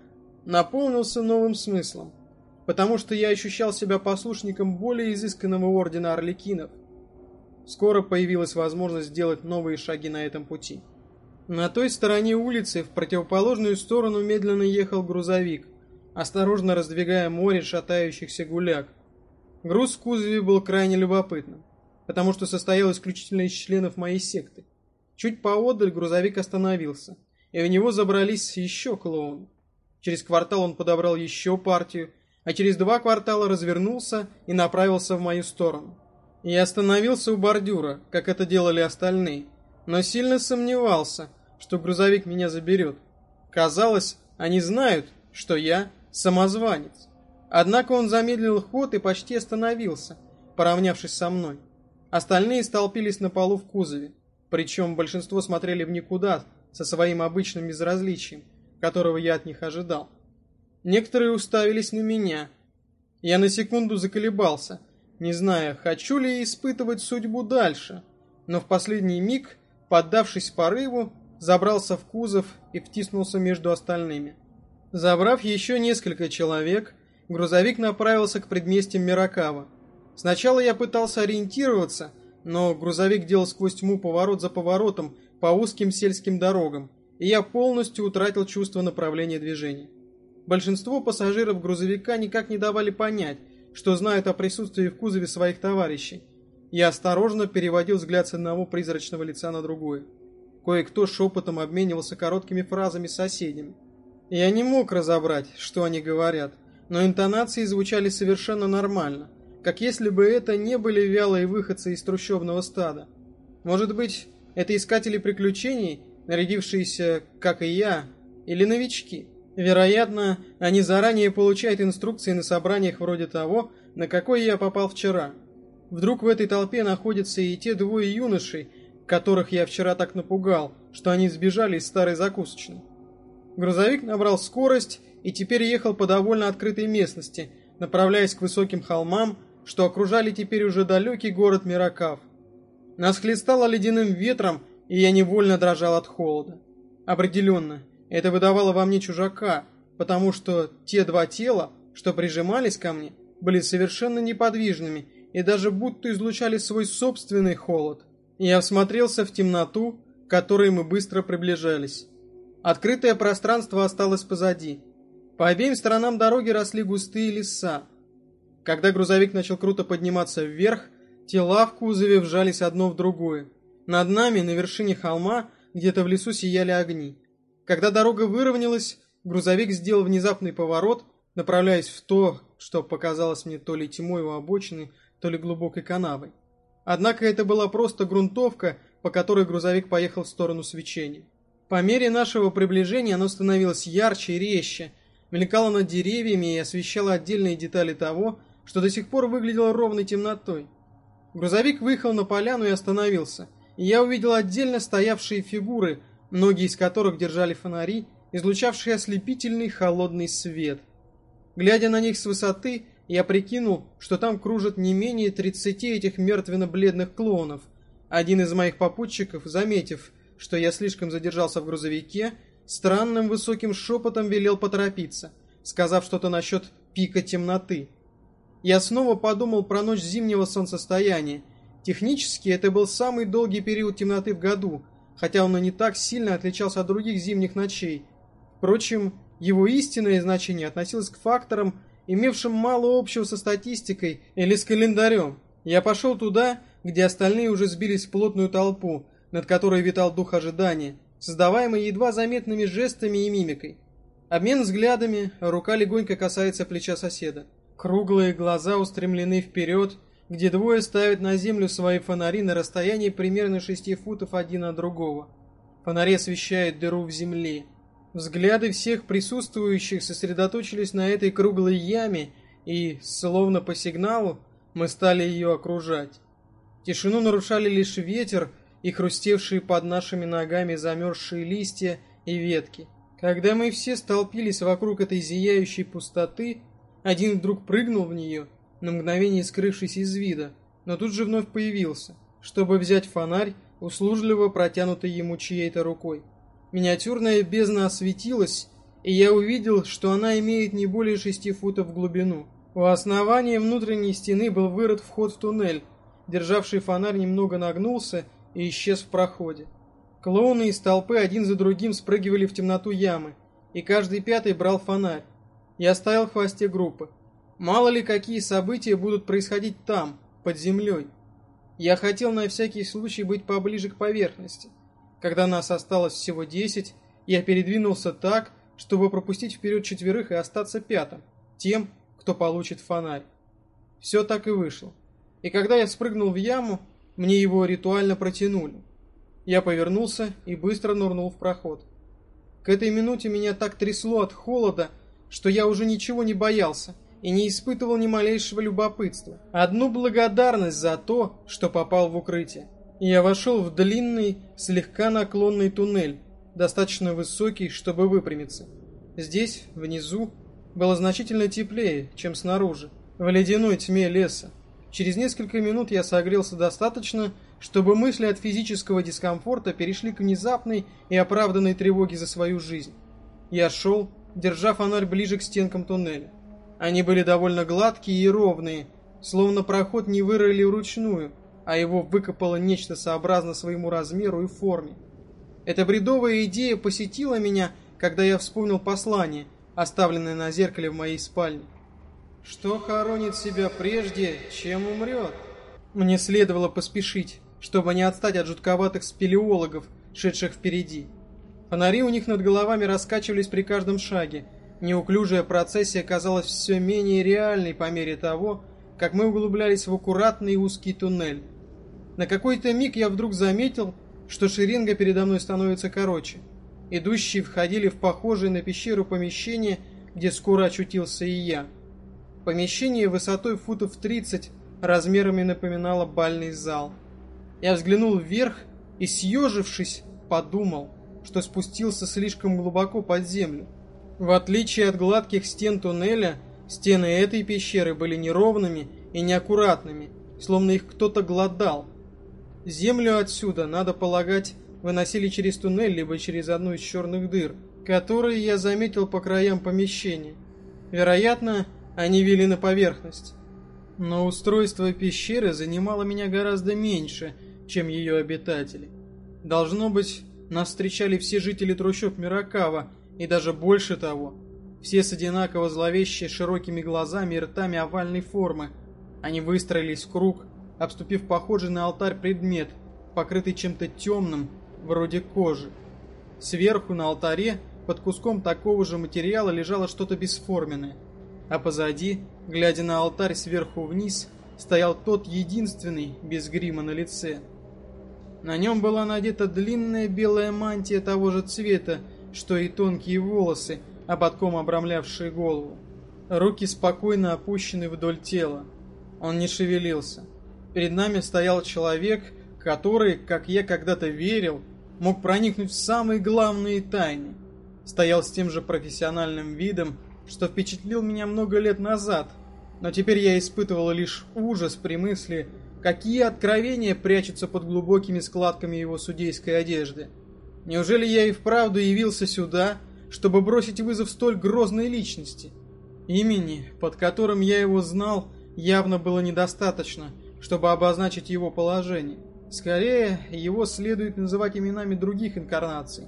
наполнился новым смыслом, потому что я ощущал себя послушником более изысканного ордена орликинов. Скоро появилась возможность сделать новые шаги на этом пути. На той стороне улицы в противоположную сторону медленно ехал грузовик – осторожно раздвигая море шатающихся гуляк. Груз в кузове был крайне любопытным. потому что состоял исключительно из членов моей секты. Чуть поодаль грузовик остановился, и в него забрались еще клоуны. Через квартал он подобрал еще партию, а через два квартала развернулся и направился в мою сторону. Я остановился у бордюра, как это делали остальные, но сильно сомневался, что грузовик меня заберет. Казалось, они знают, что я самозванец. Однако он замедлил ход и почти остановился, поравнявшись со мной. Остальные столпились на полу в кузове, причем большинство смотрели в никуда со своим обычным безразличием, которого я от них ожидал. Некоторые уставились на меня. Я на секунду заколебался, не зная, хочу ли испытывать судьбу дальше, но в последний миг, поддавшись порыву, забрался в кузов и втиснулся между остальными. Забрав еще несколько человек, грузовик направился к предместьям Миракава. Сначала я пытался ориентироваться, но грузовик делал сквозь тьму поворот за поворотом по узким сельским дорогам, и я полностью утратил чувство направления движения. Большинство пассажиров грузовика никак не давали понять, что знают о присутствии в кузове своих товарищей. Я осторожно переводил взгляд с одного призрачного лица на другое. Кое-кто шепотом обменивался короткими фразами с соседями. Я не мог разобрать, что они говорят, но интонации звучали совершенно нормально, как если бы это не были вялые выходцы из трущобного стада. Может быть, это искатели приключений, нарядившиеся, как и я, или новички. Вероятно, они заранее получают инструкции на собраниях вроде того, на какой я попал вчера. Вдруг в этой толпе находятся и те двое юношей, которых я вчера так напугал, что они сбежали из старой закусочной. Грузовик набрал скорость и теперь ехал по довольно открытой местности, направляясь к высоким холмам, что окружали теперь уже далекий город Миракав. Нас хлестало ледяным ветром, и я невольно дрожал от холода. Определенно, это выдавало во мне чужака, потому что те два тела, что прижимались ко мне, были совершенно неподвижными и даже будто излучали свой собственный холод. Я всмотрелся в темноту, к которой мы быстро приближались. Открытое пространство осталось позади. По обеим сторонам дороги росли густые леса. Когда грузовик начал круто подниматься вверх, тела в кузове вжались одно в другое. Над нами, на вершине холма, где-то в лесу сияли огни. Когда дорога выровнялась, грузовик сделал внезапный поворот, направляясь в то, что показалось мне то ли тьмой у обочины, то ли глубокой канавой. Однако это была просто грунтовка, по которой грузовик поехал в сторону свечения. По мере нашего приближения оно становилось ярче и резче, мелькало над деревьями и освещало отдельные детали того, что до сих пор выглядело ровной темнотой. Грузовик выехал на поляну и остановился, и я увидел отдельно стоявшие фигуры, многие из которых держали фонари, излучавшие ослепительный холодный свет. Глядя на них с высоты, я прикинул, что там кружат не менее 30 этих мертвенно-бледных клоунов. Один из моих попутчиков, заметив, что я слишком задержался в грузовике, странным высоким шепотом велел поторопиться, сказав что-то насчет пика темноты. Я снова подумал про ночь зимнего солнцестояния. Технически это был самый долгий период темноты в году – хотя он и не так сильно отличался от других зимних ночей. Впрочем, его истинное значение относилось к факторам, имевшим мало общего со статистикой или с календарем. Я пошел туда, где остальные уже сбились в плотную толпу, над которой витал дух ожидания, создаваемый едва заметными жестами и мимикой. Обмен взглядами, рука легонько касается плеча соседа. Круглые глаза устремлены вперед, где двое ставят на землю свои фонари на расстоянии примерно шести футов один от другого. Фонари освещают дыру в земле. Взгляды всех присутствующих сосредоточились на этой круглой яме, и, словно по сигналу, мы стали ее окружать. Тишину нарушали лишь ветер и хрустевшие под нашими ногами замерзшие листья и ветки. Когда мы все столпились вокруг этой зияющей пустоты, один вдруг прыгнул в нее — на мгновение скрывшись из вида, но тут же вновь появился, чтобы взять фонарь, услужливо протянутый ему чьей-то рукой. Миниатюрная бездна осветилась, и я увидел, что она имеет не более шести футов в глубину. У основания внутренней стены был вырыт вход в туннель. Державший фонарь немного нагнулся и исчез в проходе. Клоуны из толпы один за другим спрыгивали в темноту ямы, и каждый пятый брал фонарь. Я стоял в хвосте группы. Мало ли какие события будут происходить там, под землей. Я хотел на всякий случай быть поближе к поверхности. Когда нас осталось всего десять, я передвинулся так, чтобы пропустить вперед четверых и остаться пятым, тем, кто получит фонарь. Все так и вышло. И когда я спрыгнул в яму, мне его ритуально протянули. Я повернулся и быстро нырнул в проход. К этой минуте меня так трясло от холода, что я уже ничего не боялся и не испытывал ни малейшего любопытства. Одну благодарность за то, что попал в укрытие. Я вошел в длинный, слегка наклонный туннель, достаточно высокий, чтобы выпрямиться. Здесь, внизу, было значительно теплее, чем снаружи, в ледяной тьме леса. Через несколько минут я согрелся достаточно, чтобы мысли от физического дискомфорта перешли к внезапной и оправданной тревоге за свою жизнь. Я шел, держа фонарь ближе к стенкам туннеля. Они были довольно гладкие и ровные, словно проход не вырыли вручную, а его выкопало нечто сообразно своему размеру и форме. Эта бредовая идея посетила меня, когда я вспомнил послание, оставленное на зеркале в моей спальне. Что хоронит себя прежде, чем умрет? Мне следовало поспешить, чтобы не отстать от жутковатых спелеологов, шедших впереди. Фонари у них над головами раскачивались при каждом шаге. Неуклюжая процессия казалась все менее реальной по мере того, как мы углублялись в аккуратный узкий туннель. На какой-то миг я вдруг заметил, что шеренга передо мной становится короче. Идущие входили в похожее на пещеру помещение, где скоро очутился и я. Помещение высотой футов 30 размерами напоминало бальный зал. Я взглянул вверх и, съежившись, подумал, что спустился слишком глубоко под землю. В отличие от гладких стен туннеля, стены этой пещеры были неровными и неаккуратными, словно их кто-то глодал. Землю отсюда, надо полагать, выносили через туннель либо через одну из черных дыр, которые я заметил по краям помещения. Вероятно, они вели на поверхность. Но устройство пещеры занимало меня гораздо меньше, чем ее обитатели. Должно быть, нас встречали все жители трущоб Миракава, и даже больше того. Все с одинаково зловеще широкими глазами и ртами овальной формы. Они выстроились в круг, обступив похожий на алтарь предмет, покрытый чем-то темным, вроде кожи. Сверху на алтаре, под куском такого же материала, лежало что-то бесформенное – а позади, глядя на алтарь сверху вниз, стоял тот единственный без грима на лице. На нем была надета длинная белая мантия того же цвета, что и тонкие волосы, ободком обрамлявшие голову. Руки спокойно опущены вдоль тела. Он не шевелился. Перед нами стоял человек, который, как я когда-то верил, мог проникнуть в самые главные тайны. Стоял с тем же профессиональным видом, что впечатлил меня много лет назад, но теперь я испытывал лишь ужас при мысли, какие откровения прячутся под глубокими складками его судейской одежды. Неужели я и вправду явился сюда, чтобы бросить вызов столь грозной личности? Имени, под которым я его знал, явно было недостаточно, чтобы обозначить его положение. Скорее, его следует называть именами других инкарнаций.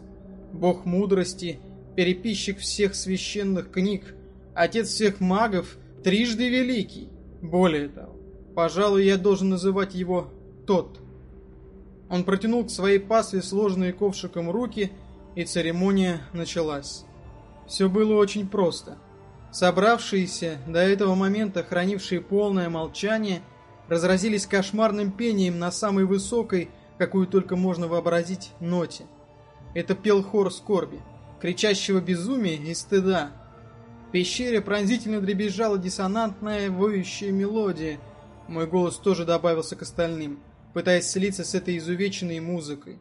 Бог мудрости переписчик всех священных книг, отец всех магов, трижды великий. Более того, пожалуй, я должен называть его тот. Он протянул к своей пастве сложенные ковшиком руки, и церемония началась. Все было очень просто. Собравшиеся, до этого момента хранившие полное молчание, разразились кошмарным пением на самой высокой, какую только можно вообразить, ноте. Это пел хор скорби кричащего безумия и стыда. В пещере пронзительно дребезжала диссонантная воющая мелодия. Мой голос тоже добавился к остальным, пытаясь слиться с этой изувеченной музыкой.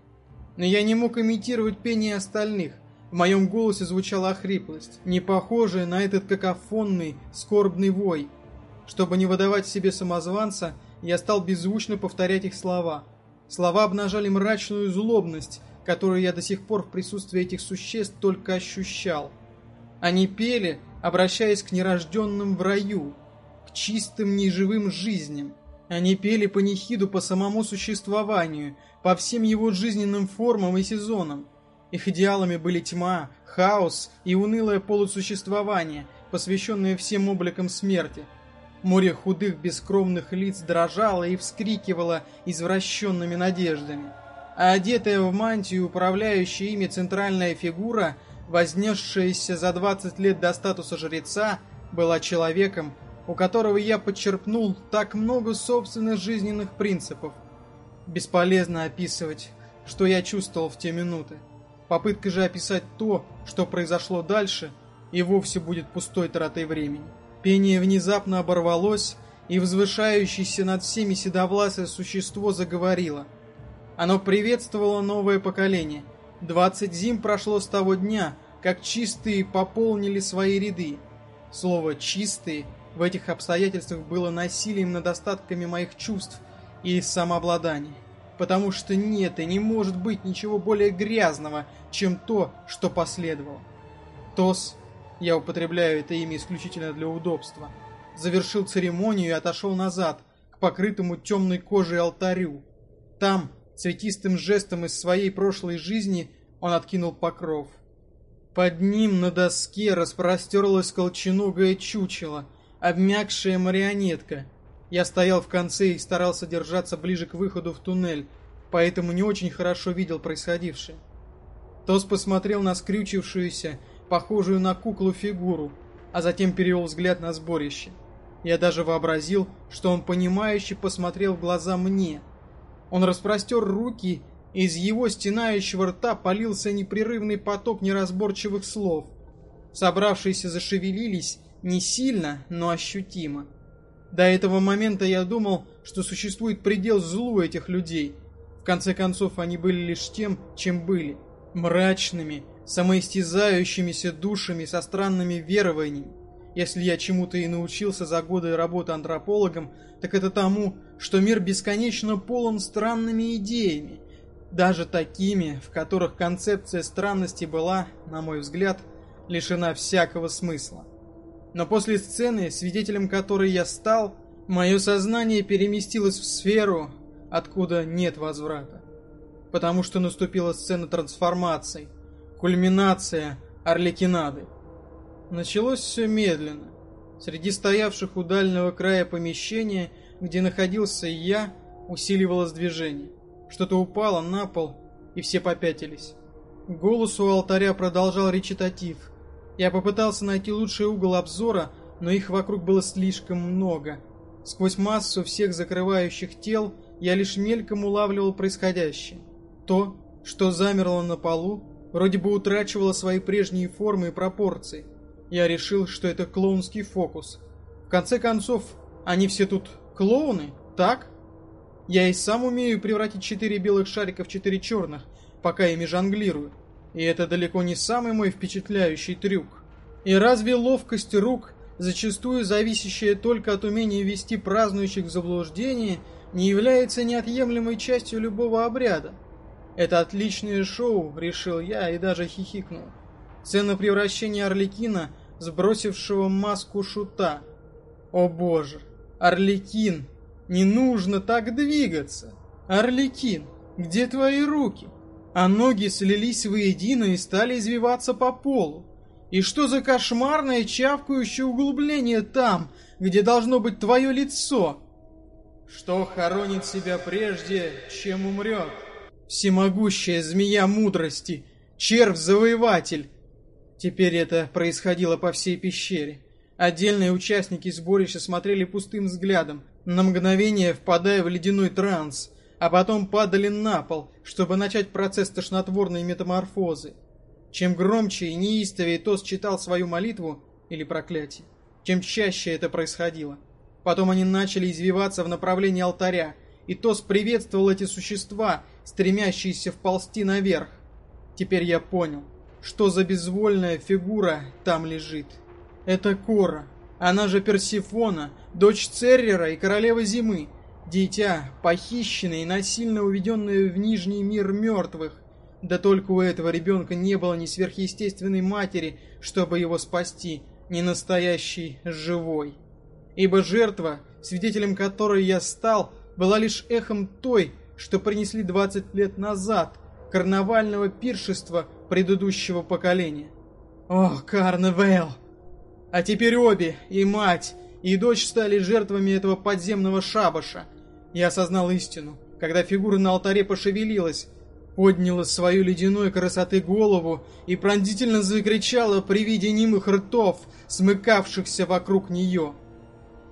Но я не мог имитировать пение остальных. В моем голосе звучала охриплость, не похожая на этот какофонный, скорбный вой. Чтобы не выдавать себе самозванца, я стал беззвучно повторять их слова. Слова обнажали мрачную злобность, которую я до сих пор в присутствии этих существ только ощущал. Они пели, обращаясь к нерожденным в раю, к чистым неживым жизням. Они пели по нехиду по самому существованию, по всем его жизненным формам и сезонам. Их идеалами были тьма, хаос и унылое полусуществование, посвященное всем обликам смерти. Море худых бескровных лиц дрожало и вскрикивало извращенными надеждами. Одетая в мантию управляющая ими центральная фигура, вознесшаяся за 20 лет до статуса жреца, была человеком, у которого я подчерпнул так много собственных жизненных принципов. Бесполезно описывать, что я чувствовал в те минуты. Попытка же описать то, что произошло дальше, и вовсе будет пустой тратой времени. Пение внезапно оборвалось, и возвышающееся над всеми седовласое существо заговорило. Оно приветствовало новое поколение. Двадцать зим прошло с того дня, как чистые пополнили свои ряды. Слово «чистые» в этих обстоятельствах было насилием над остатками моих чувств и самообладания. Потому что нет и не может быть ничего более грязного, чем то, что последовало. Тос я употребляю это имя исключительно для удобства, завершил церемонию и отошел назад, к покрытому темной кожей алтарю. Там, цветистым жестом из своей прошлой жизни, он откинул покров. Под ним на доске распростерлась колченогое чучело, обмякшая марионетка. Я стоял в конце и старался держаться ближе к выходу в туннель, поэтому не очень хорошо видел происходившее. Тос посмотрел на скрючившуюся, похожую на куклу фигуру, а затем перевел взгляд на сборище. Я даже вообразил, что он понимающе посмотрел в глаза мне. Он распростер руки, и из его стенающего рта полился непрерывный поток неразборчивых слов. Собравшиеся зашевелились не сильно, но ощутимо. До этого момента я думал, что существует предел злу этих людей. В конце концов, они были лишь тем, чем были. Мрачными, самоистязающимися душами со странными верованиями. Если я чему-то и научился за годы работы антропологом, так это тому, что мир бесконечно полон странными идеями, даже такими, в которых концепция странности была, на мой взгляд, лишена всякого смысла. Но после сцены, свидетелем которой я стал, мое сознание переместилось в сферу, откуда нет возврата. Потому что наступила сцена трансформации, Кульминация Орликинады. Началось все медленно. Среди стоявших у дальнего края помещения, где находился я, усиливалось движение. Что-то упало на пол, и все попятились. Голос у алтаря продолжал речитатив. Я попытался найти лучший угол обзора, но их вокруг было слишком много. Сквозь массу всех закрывающих тел я лишь мельком улавливал происходящее. То, что замерло на полу, вроде бы утрачивала свои прежние формы и пропорции. Я решил, что это клоунский фокус. В конце концов, они все тут клоуны, так? Я и сам умею превратить четыре белых шарика в четыре черных, пока ими жонглирую. И это далеко не самый мой впечатляющий трюк. И разве ловкость рук, зачастую зависящая только от умения вести празднующих в заблуждение, не является неотъемлемой частью любого обряда? Это отличное шоу, решил я и даже хихикнул. Сцена превращения Орликина, сбросившего маску шута. О боже, Орликин, не нужно так двигаться. Орликин, где твои руки? А ноги слились воедино и стали извиваться по полу. И что за кошмарное чавкающее углубление там, где должно быть твое лицо? Что хоронит себя прежде, чем умрет? Всемогущая змея мудрости, червь-завоеватель. Теперь это происходило по всей пещере. Отдельные участники сборища смотрели пустым взглядом, на мгновение впадая в ледяной транс, а потом падали на пол, чтобы начать процесс тошнотворной метаморфозы. Чем громче и неистовее Тос читал свою молитву или проклятие, чем чаще это происходило. Потом они начали извиваться в направлении алтаря, и Тос приветствовал эти существа, стремящиеся вползти наверх. Теперь я понял, что за безвольная фигура там лежит. Это Кора, она же Персифона, дочь Церрера и королева Зимы, дитя, похищенное и насильно уведенное в Нижний мир мертвых. Да только у этого ребенка не было ни сверхъестественной матери, чтобы его спасти, ни настоящей живой. Ибо жертва, свидетелем которой я стал, была лишь эхом той, что принесли 20 лет назад, карнавального пиршества предыдущего поколения. О, Карнавел! А теперь обе, и мать, и дочь стали жертвами этого подземного шабаша. Я осознал истину, когда фигура на алтаре пошевелилась, подняла свою ледяной красоты голову и пронзительно закричала при виде немых ртов, смыкавшихся вокруг нее.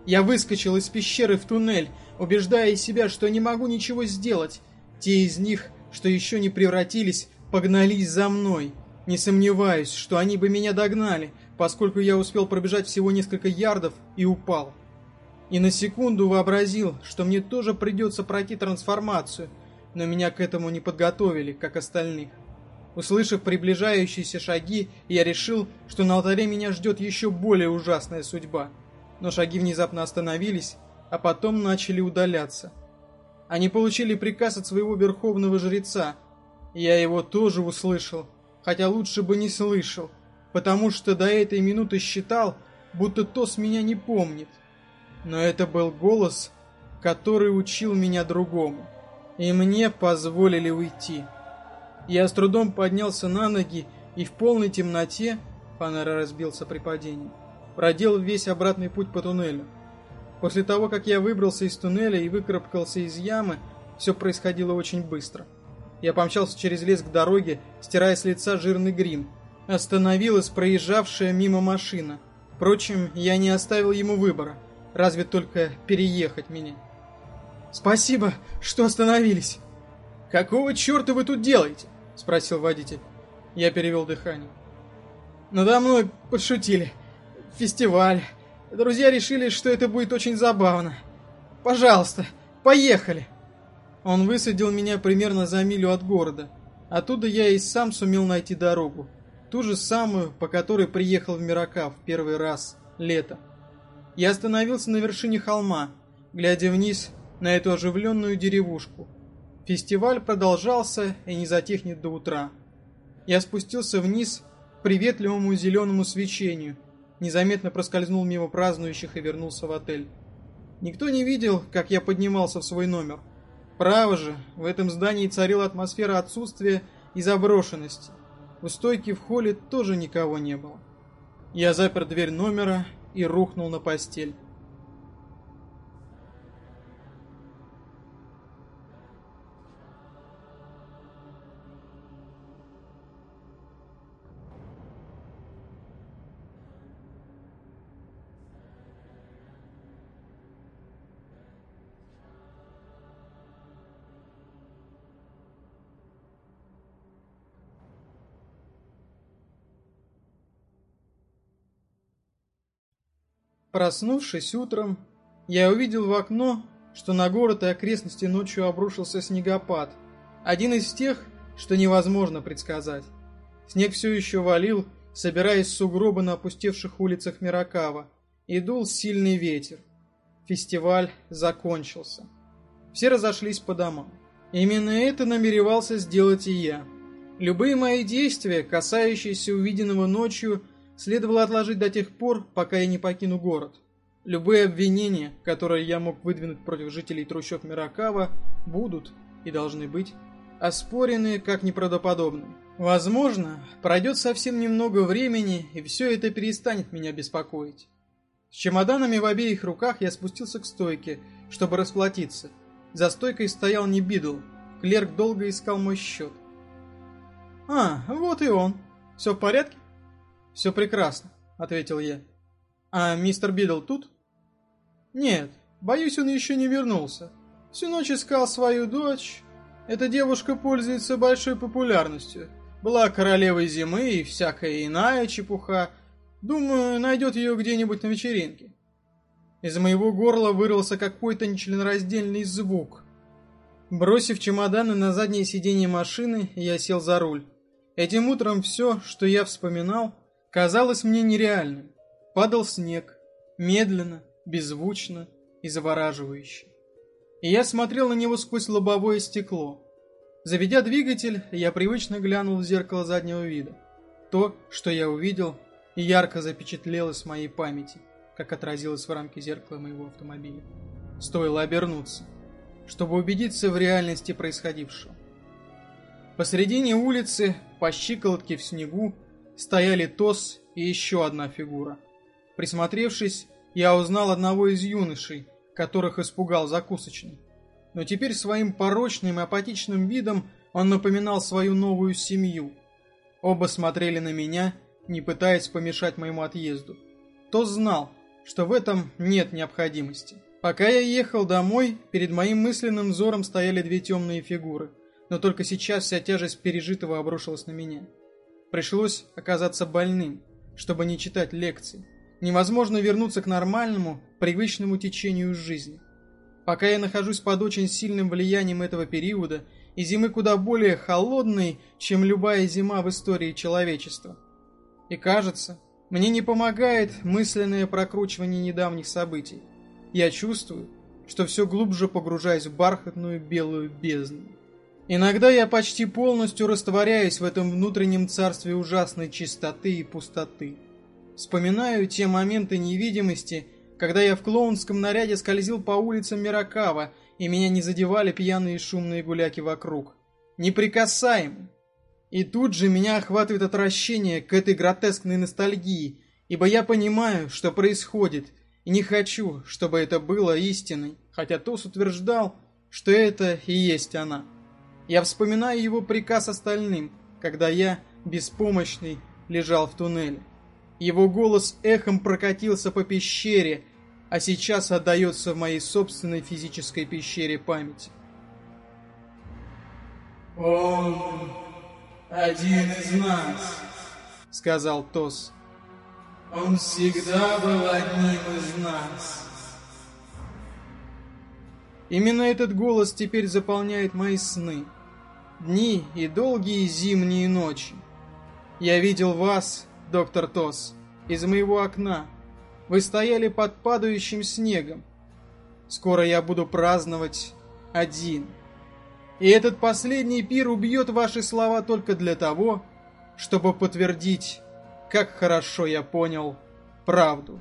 Я выскочил из пещеры в туннель, убеждая себя, что не могу ничего сделать. Те из них, что еще не превратились, погнались за мной. Не сомневаюсь, что они бы меня догнали, поскольку я успел пробежать всего несколько ярдов и упал. И на секунду вообразил, что мне тоже придется пройти трансформацию, но меня к этому не подготовили, как остальных. Услышав приближающиеся шаги, я решил, что на алтаре меня ждет еще более ужасная судьба. Но шаги внезапно остановились, а потом начали удаляться. Они получили приказ от своего верховного жреца. Я его тоже услышал, хотя лучше бы не слышал, потому что до этой минуты считал, будто Тос меня не помнит. Но это был голос, который учил меня другому. И мне позволили уйти. Я с трудом поднялся на ноги и в полной темноте, фонарь разбился при падении, проделал весь обратный путь по туннелю. После того, как я выбрался из туннеля и выкарабкался из ямы, все происходило очень быстро. Я помчался через лес к дороге, стирая с лица жирный грим. Остановилась проезжавшая мимо машина. Впрочем, я не оставил ему выбора, разве только переехать меня. «Спасибо, что остановились!» «Какого черта вы тут делаете?» — спросил водитель. Я перевел дыхание. «Надо мной подшутили. Фестиваль. Друзья решили, что это будет очень забавно. Пожалуйста, поехали!» Он высадил меня примерно за милю от города. Оттуда я и сам сумел найти дорогу. Ту же самую, по которой приехал в Миракав первый раз, лето. Я остановился на вершине холма, глядя вниз на эту оживленную деревушку. Фестиваль продолжался и не затихнет до утра. Я спустился вниз к приветливому зеленому свечению, незаметно проскользнул мимо празднующих и вернулся в отель. Никто не видел, как я поднимался в свой номер. Право же, в этом здании царила атмосфера отсутствия и заброшенности. У стойки в холле тоже никого не было. Я запер дверь номера и рухнул на постель. Проснувшись утром, я увидел в окно, что на город и окрестности ночью обрушился снегопад. Один из тех, что невозможно предсказать. Снег все еще валил, собираясь с сугробы на опустевших улицах Миракава, и дул сильный ветер. Фестиваль закончился. Все разошлись по домам. Именно это намеревался сделать и я. Любые мои действия, касающиеся увиденного ночью, следовало отложить до тех пор, пока я не покину город. Любые обвинения, которые я мог выдвинуть против жителей трущоб Миракава, будут и должны быть оспорены как неправдоподобны. Возможно, пройдет совсем немного времени, и все это перестанет меня беспокоить. С чемоданами в обеих руках я спустился к стойке, чтобы расплатиться. За стойкой стоял не Бидл. Клерк долго искал мой счет. «А, вот и он. Все в порядке?» «Все прекрасно», — ответил я. «А мистер Бидл тут?» «Нет, боюсь, он еще не вернулся. Всю ночь искал свою дочь. Эта девушка пользуется большой популярностью. Была королевой зимы и всякая иная чепуха. Думаю, найдет ее где-нибудь на вечеринке». Из моего горла вырвался какой-то нечленораздельный звук. Бросив чемоданы на заднее сиденье машины, я сел за руль. Этим утром все, что я вспоминал, казалось мне нереальным. Падал снег, медленно, беззвучно и завораживающе. И я смотрел на него сквозь лобовое стекло. Заведя двигатель, я привычно глянул в зеркало заднего вида. То, что я увидел, ярко запечатлелось в моей памяти, как отразилось в рамке зеркала моего автомобиля. Стоило обернуться, чтобы убедиться в реальности происходившего. Посредине улицы, по щиколотке в снегу, стояли Тос и еще одна фигура. Присмотревшись, я узнал одного из юношей, которых испугал закусочный. Но теперь своим порочным и апатичным видом он напоминал свою новую семью. Оба смотрели на меня, не пытаясь помешать моему отъезду. То знал, что в этом нет необходимости. Пока я ехал домой, перед моим мысленным взором стояли две темные фигуры, но только сейчас вся тяжесть пережитого обрушилась на меня. Пришлось оказаться больным, чтобы не читать лекции. Невозможно вернуться к нормальному, привычному течению жизни. Пока я нахожусь под очень сильным влиянием этого периода, и зимы куда более холодной, чем любая зима в истории человечества. И кажется, мне не помогает мысленное прокручивание недавних событий. Я чувствую, что все глубже погружаюсь в бархатную белую бездну. Иногда я почти полностью растворяюсь в этом внутреннем царстве ужасной чистоты и пустоты. Вспоминаю те моменты невидимости, когда я в клоунском наряде скользил по улицам Миракава, и меня не задевали пьяные шумные гуляки вокруг. Неприкасаемый. И тут же меня охватывает отвращение к этой гротескной ностальгии, ибо я понимаю, что происходит, и не хочу, чтобы это было истиной, хотя Тос утверждал, что это и есть она. Я вспоминаю его приказ остальным, когда я, беспомощный, лежал в туннеле. Его голос эхом прокатился по пещере, а сейчас отдается в моей собственной физической пещере памяти. «Он один из нас», — сказал Тос. «Он всегда был одним из нас». Именно этот голос теперь заполняет мои сны. Дни и долгие зимние ночи. Я видел вас, доктор Тос, из моего окна. Вы стояли под падающим снегом. Скоро я буду праздновать один. И этот последний пир убьет ваши слова только для того, чтобы подтвердить, как хорошо я понял правду.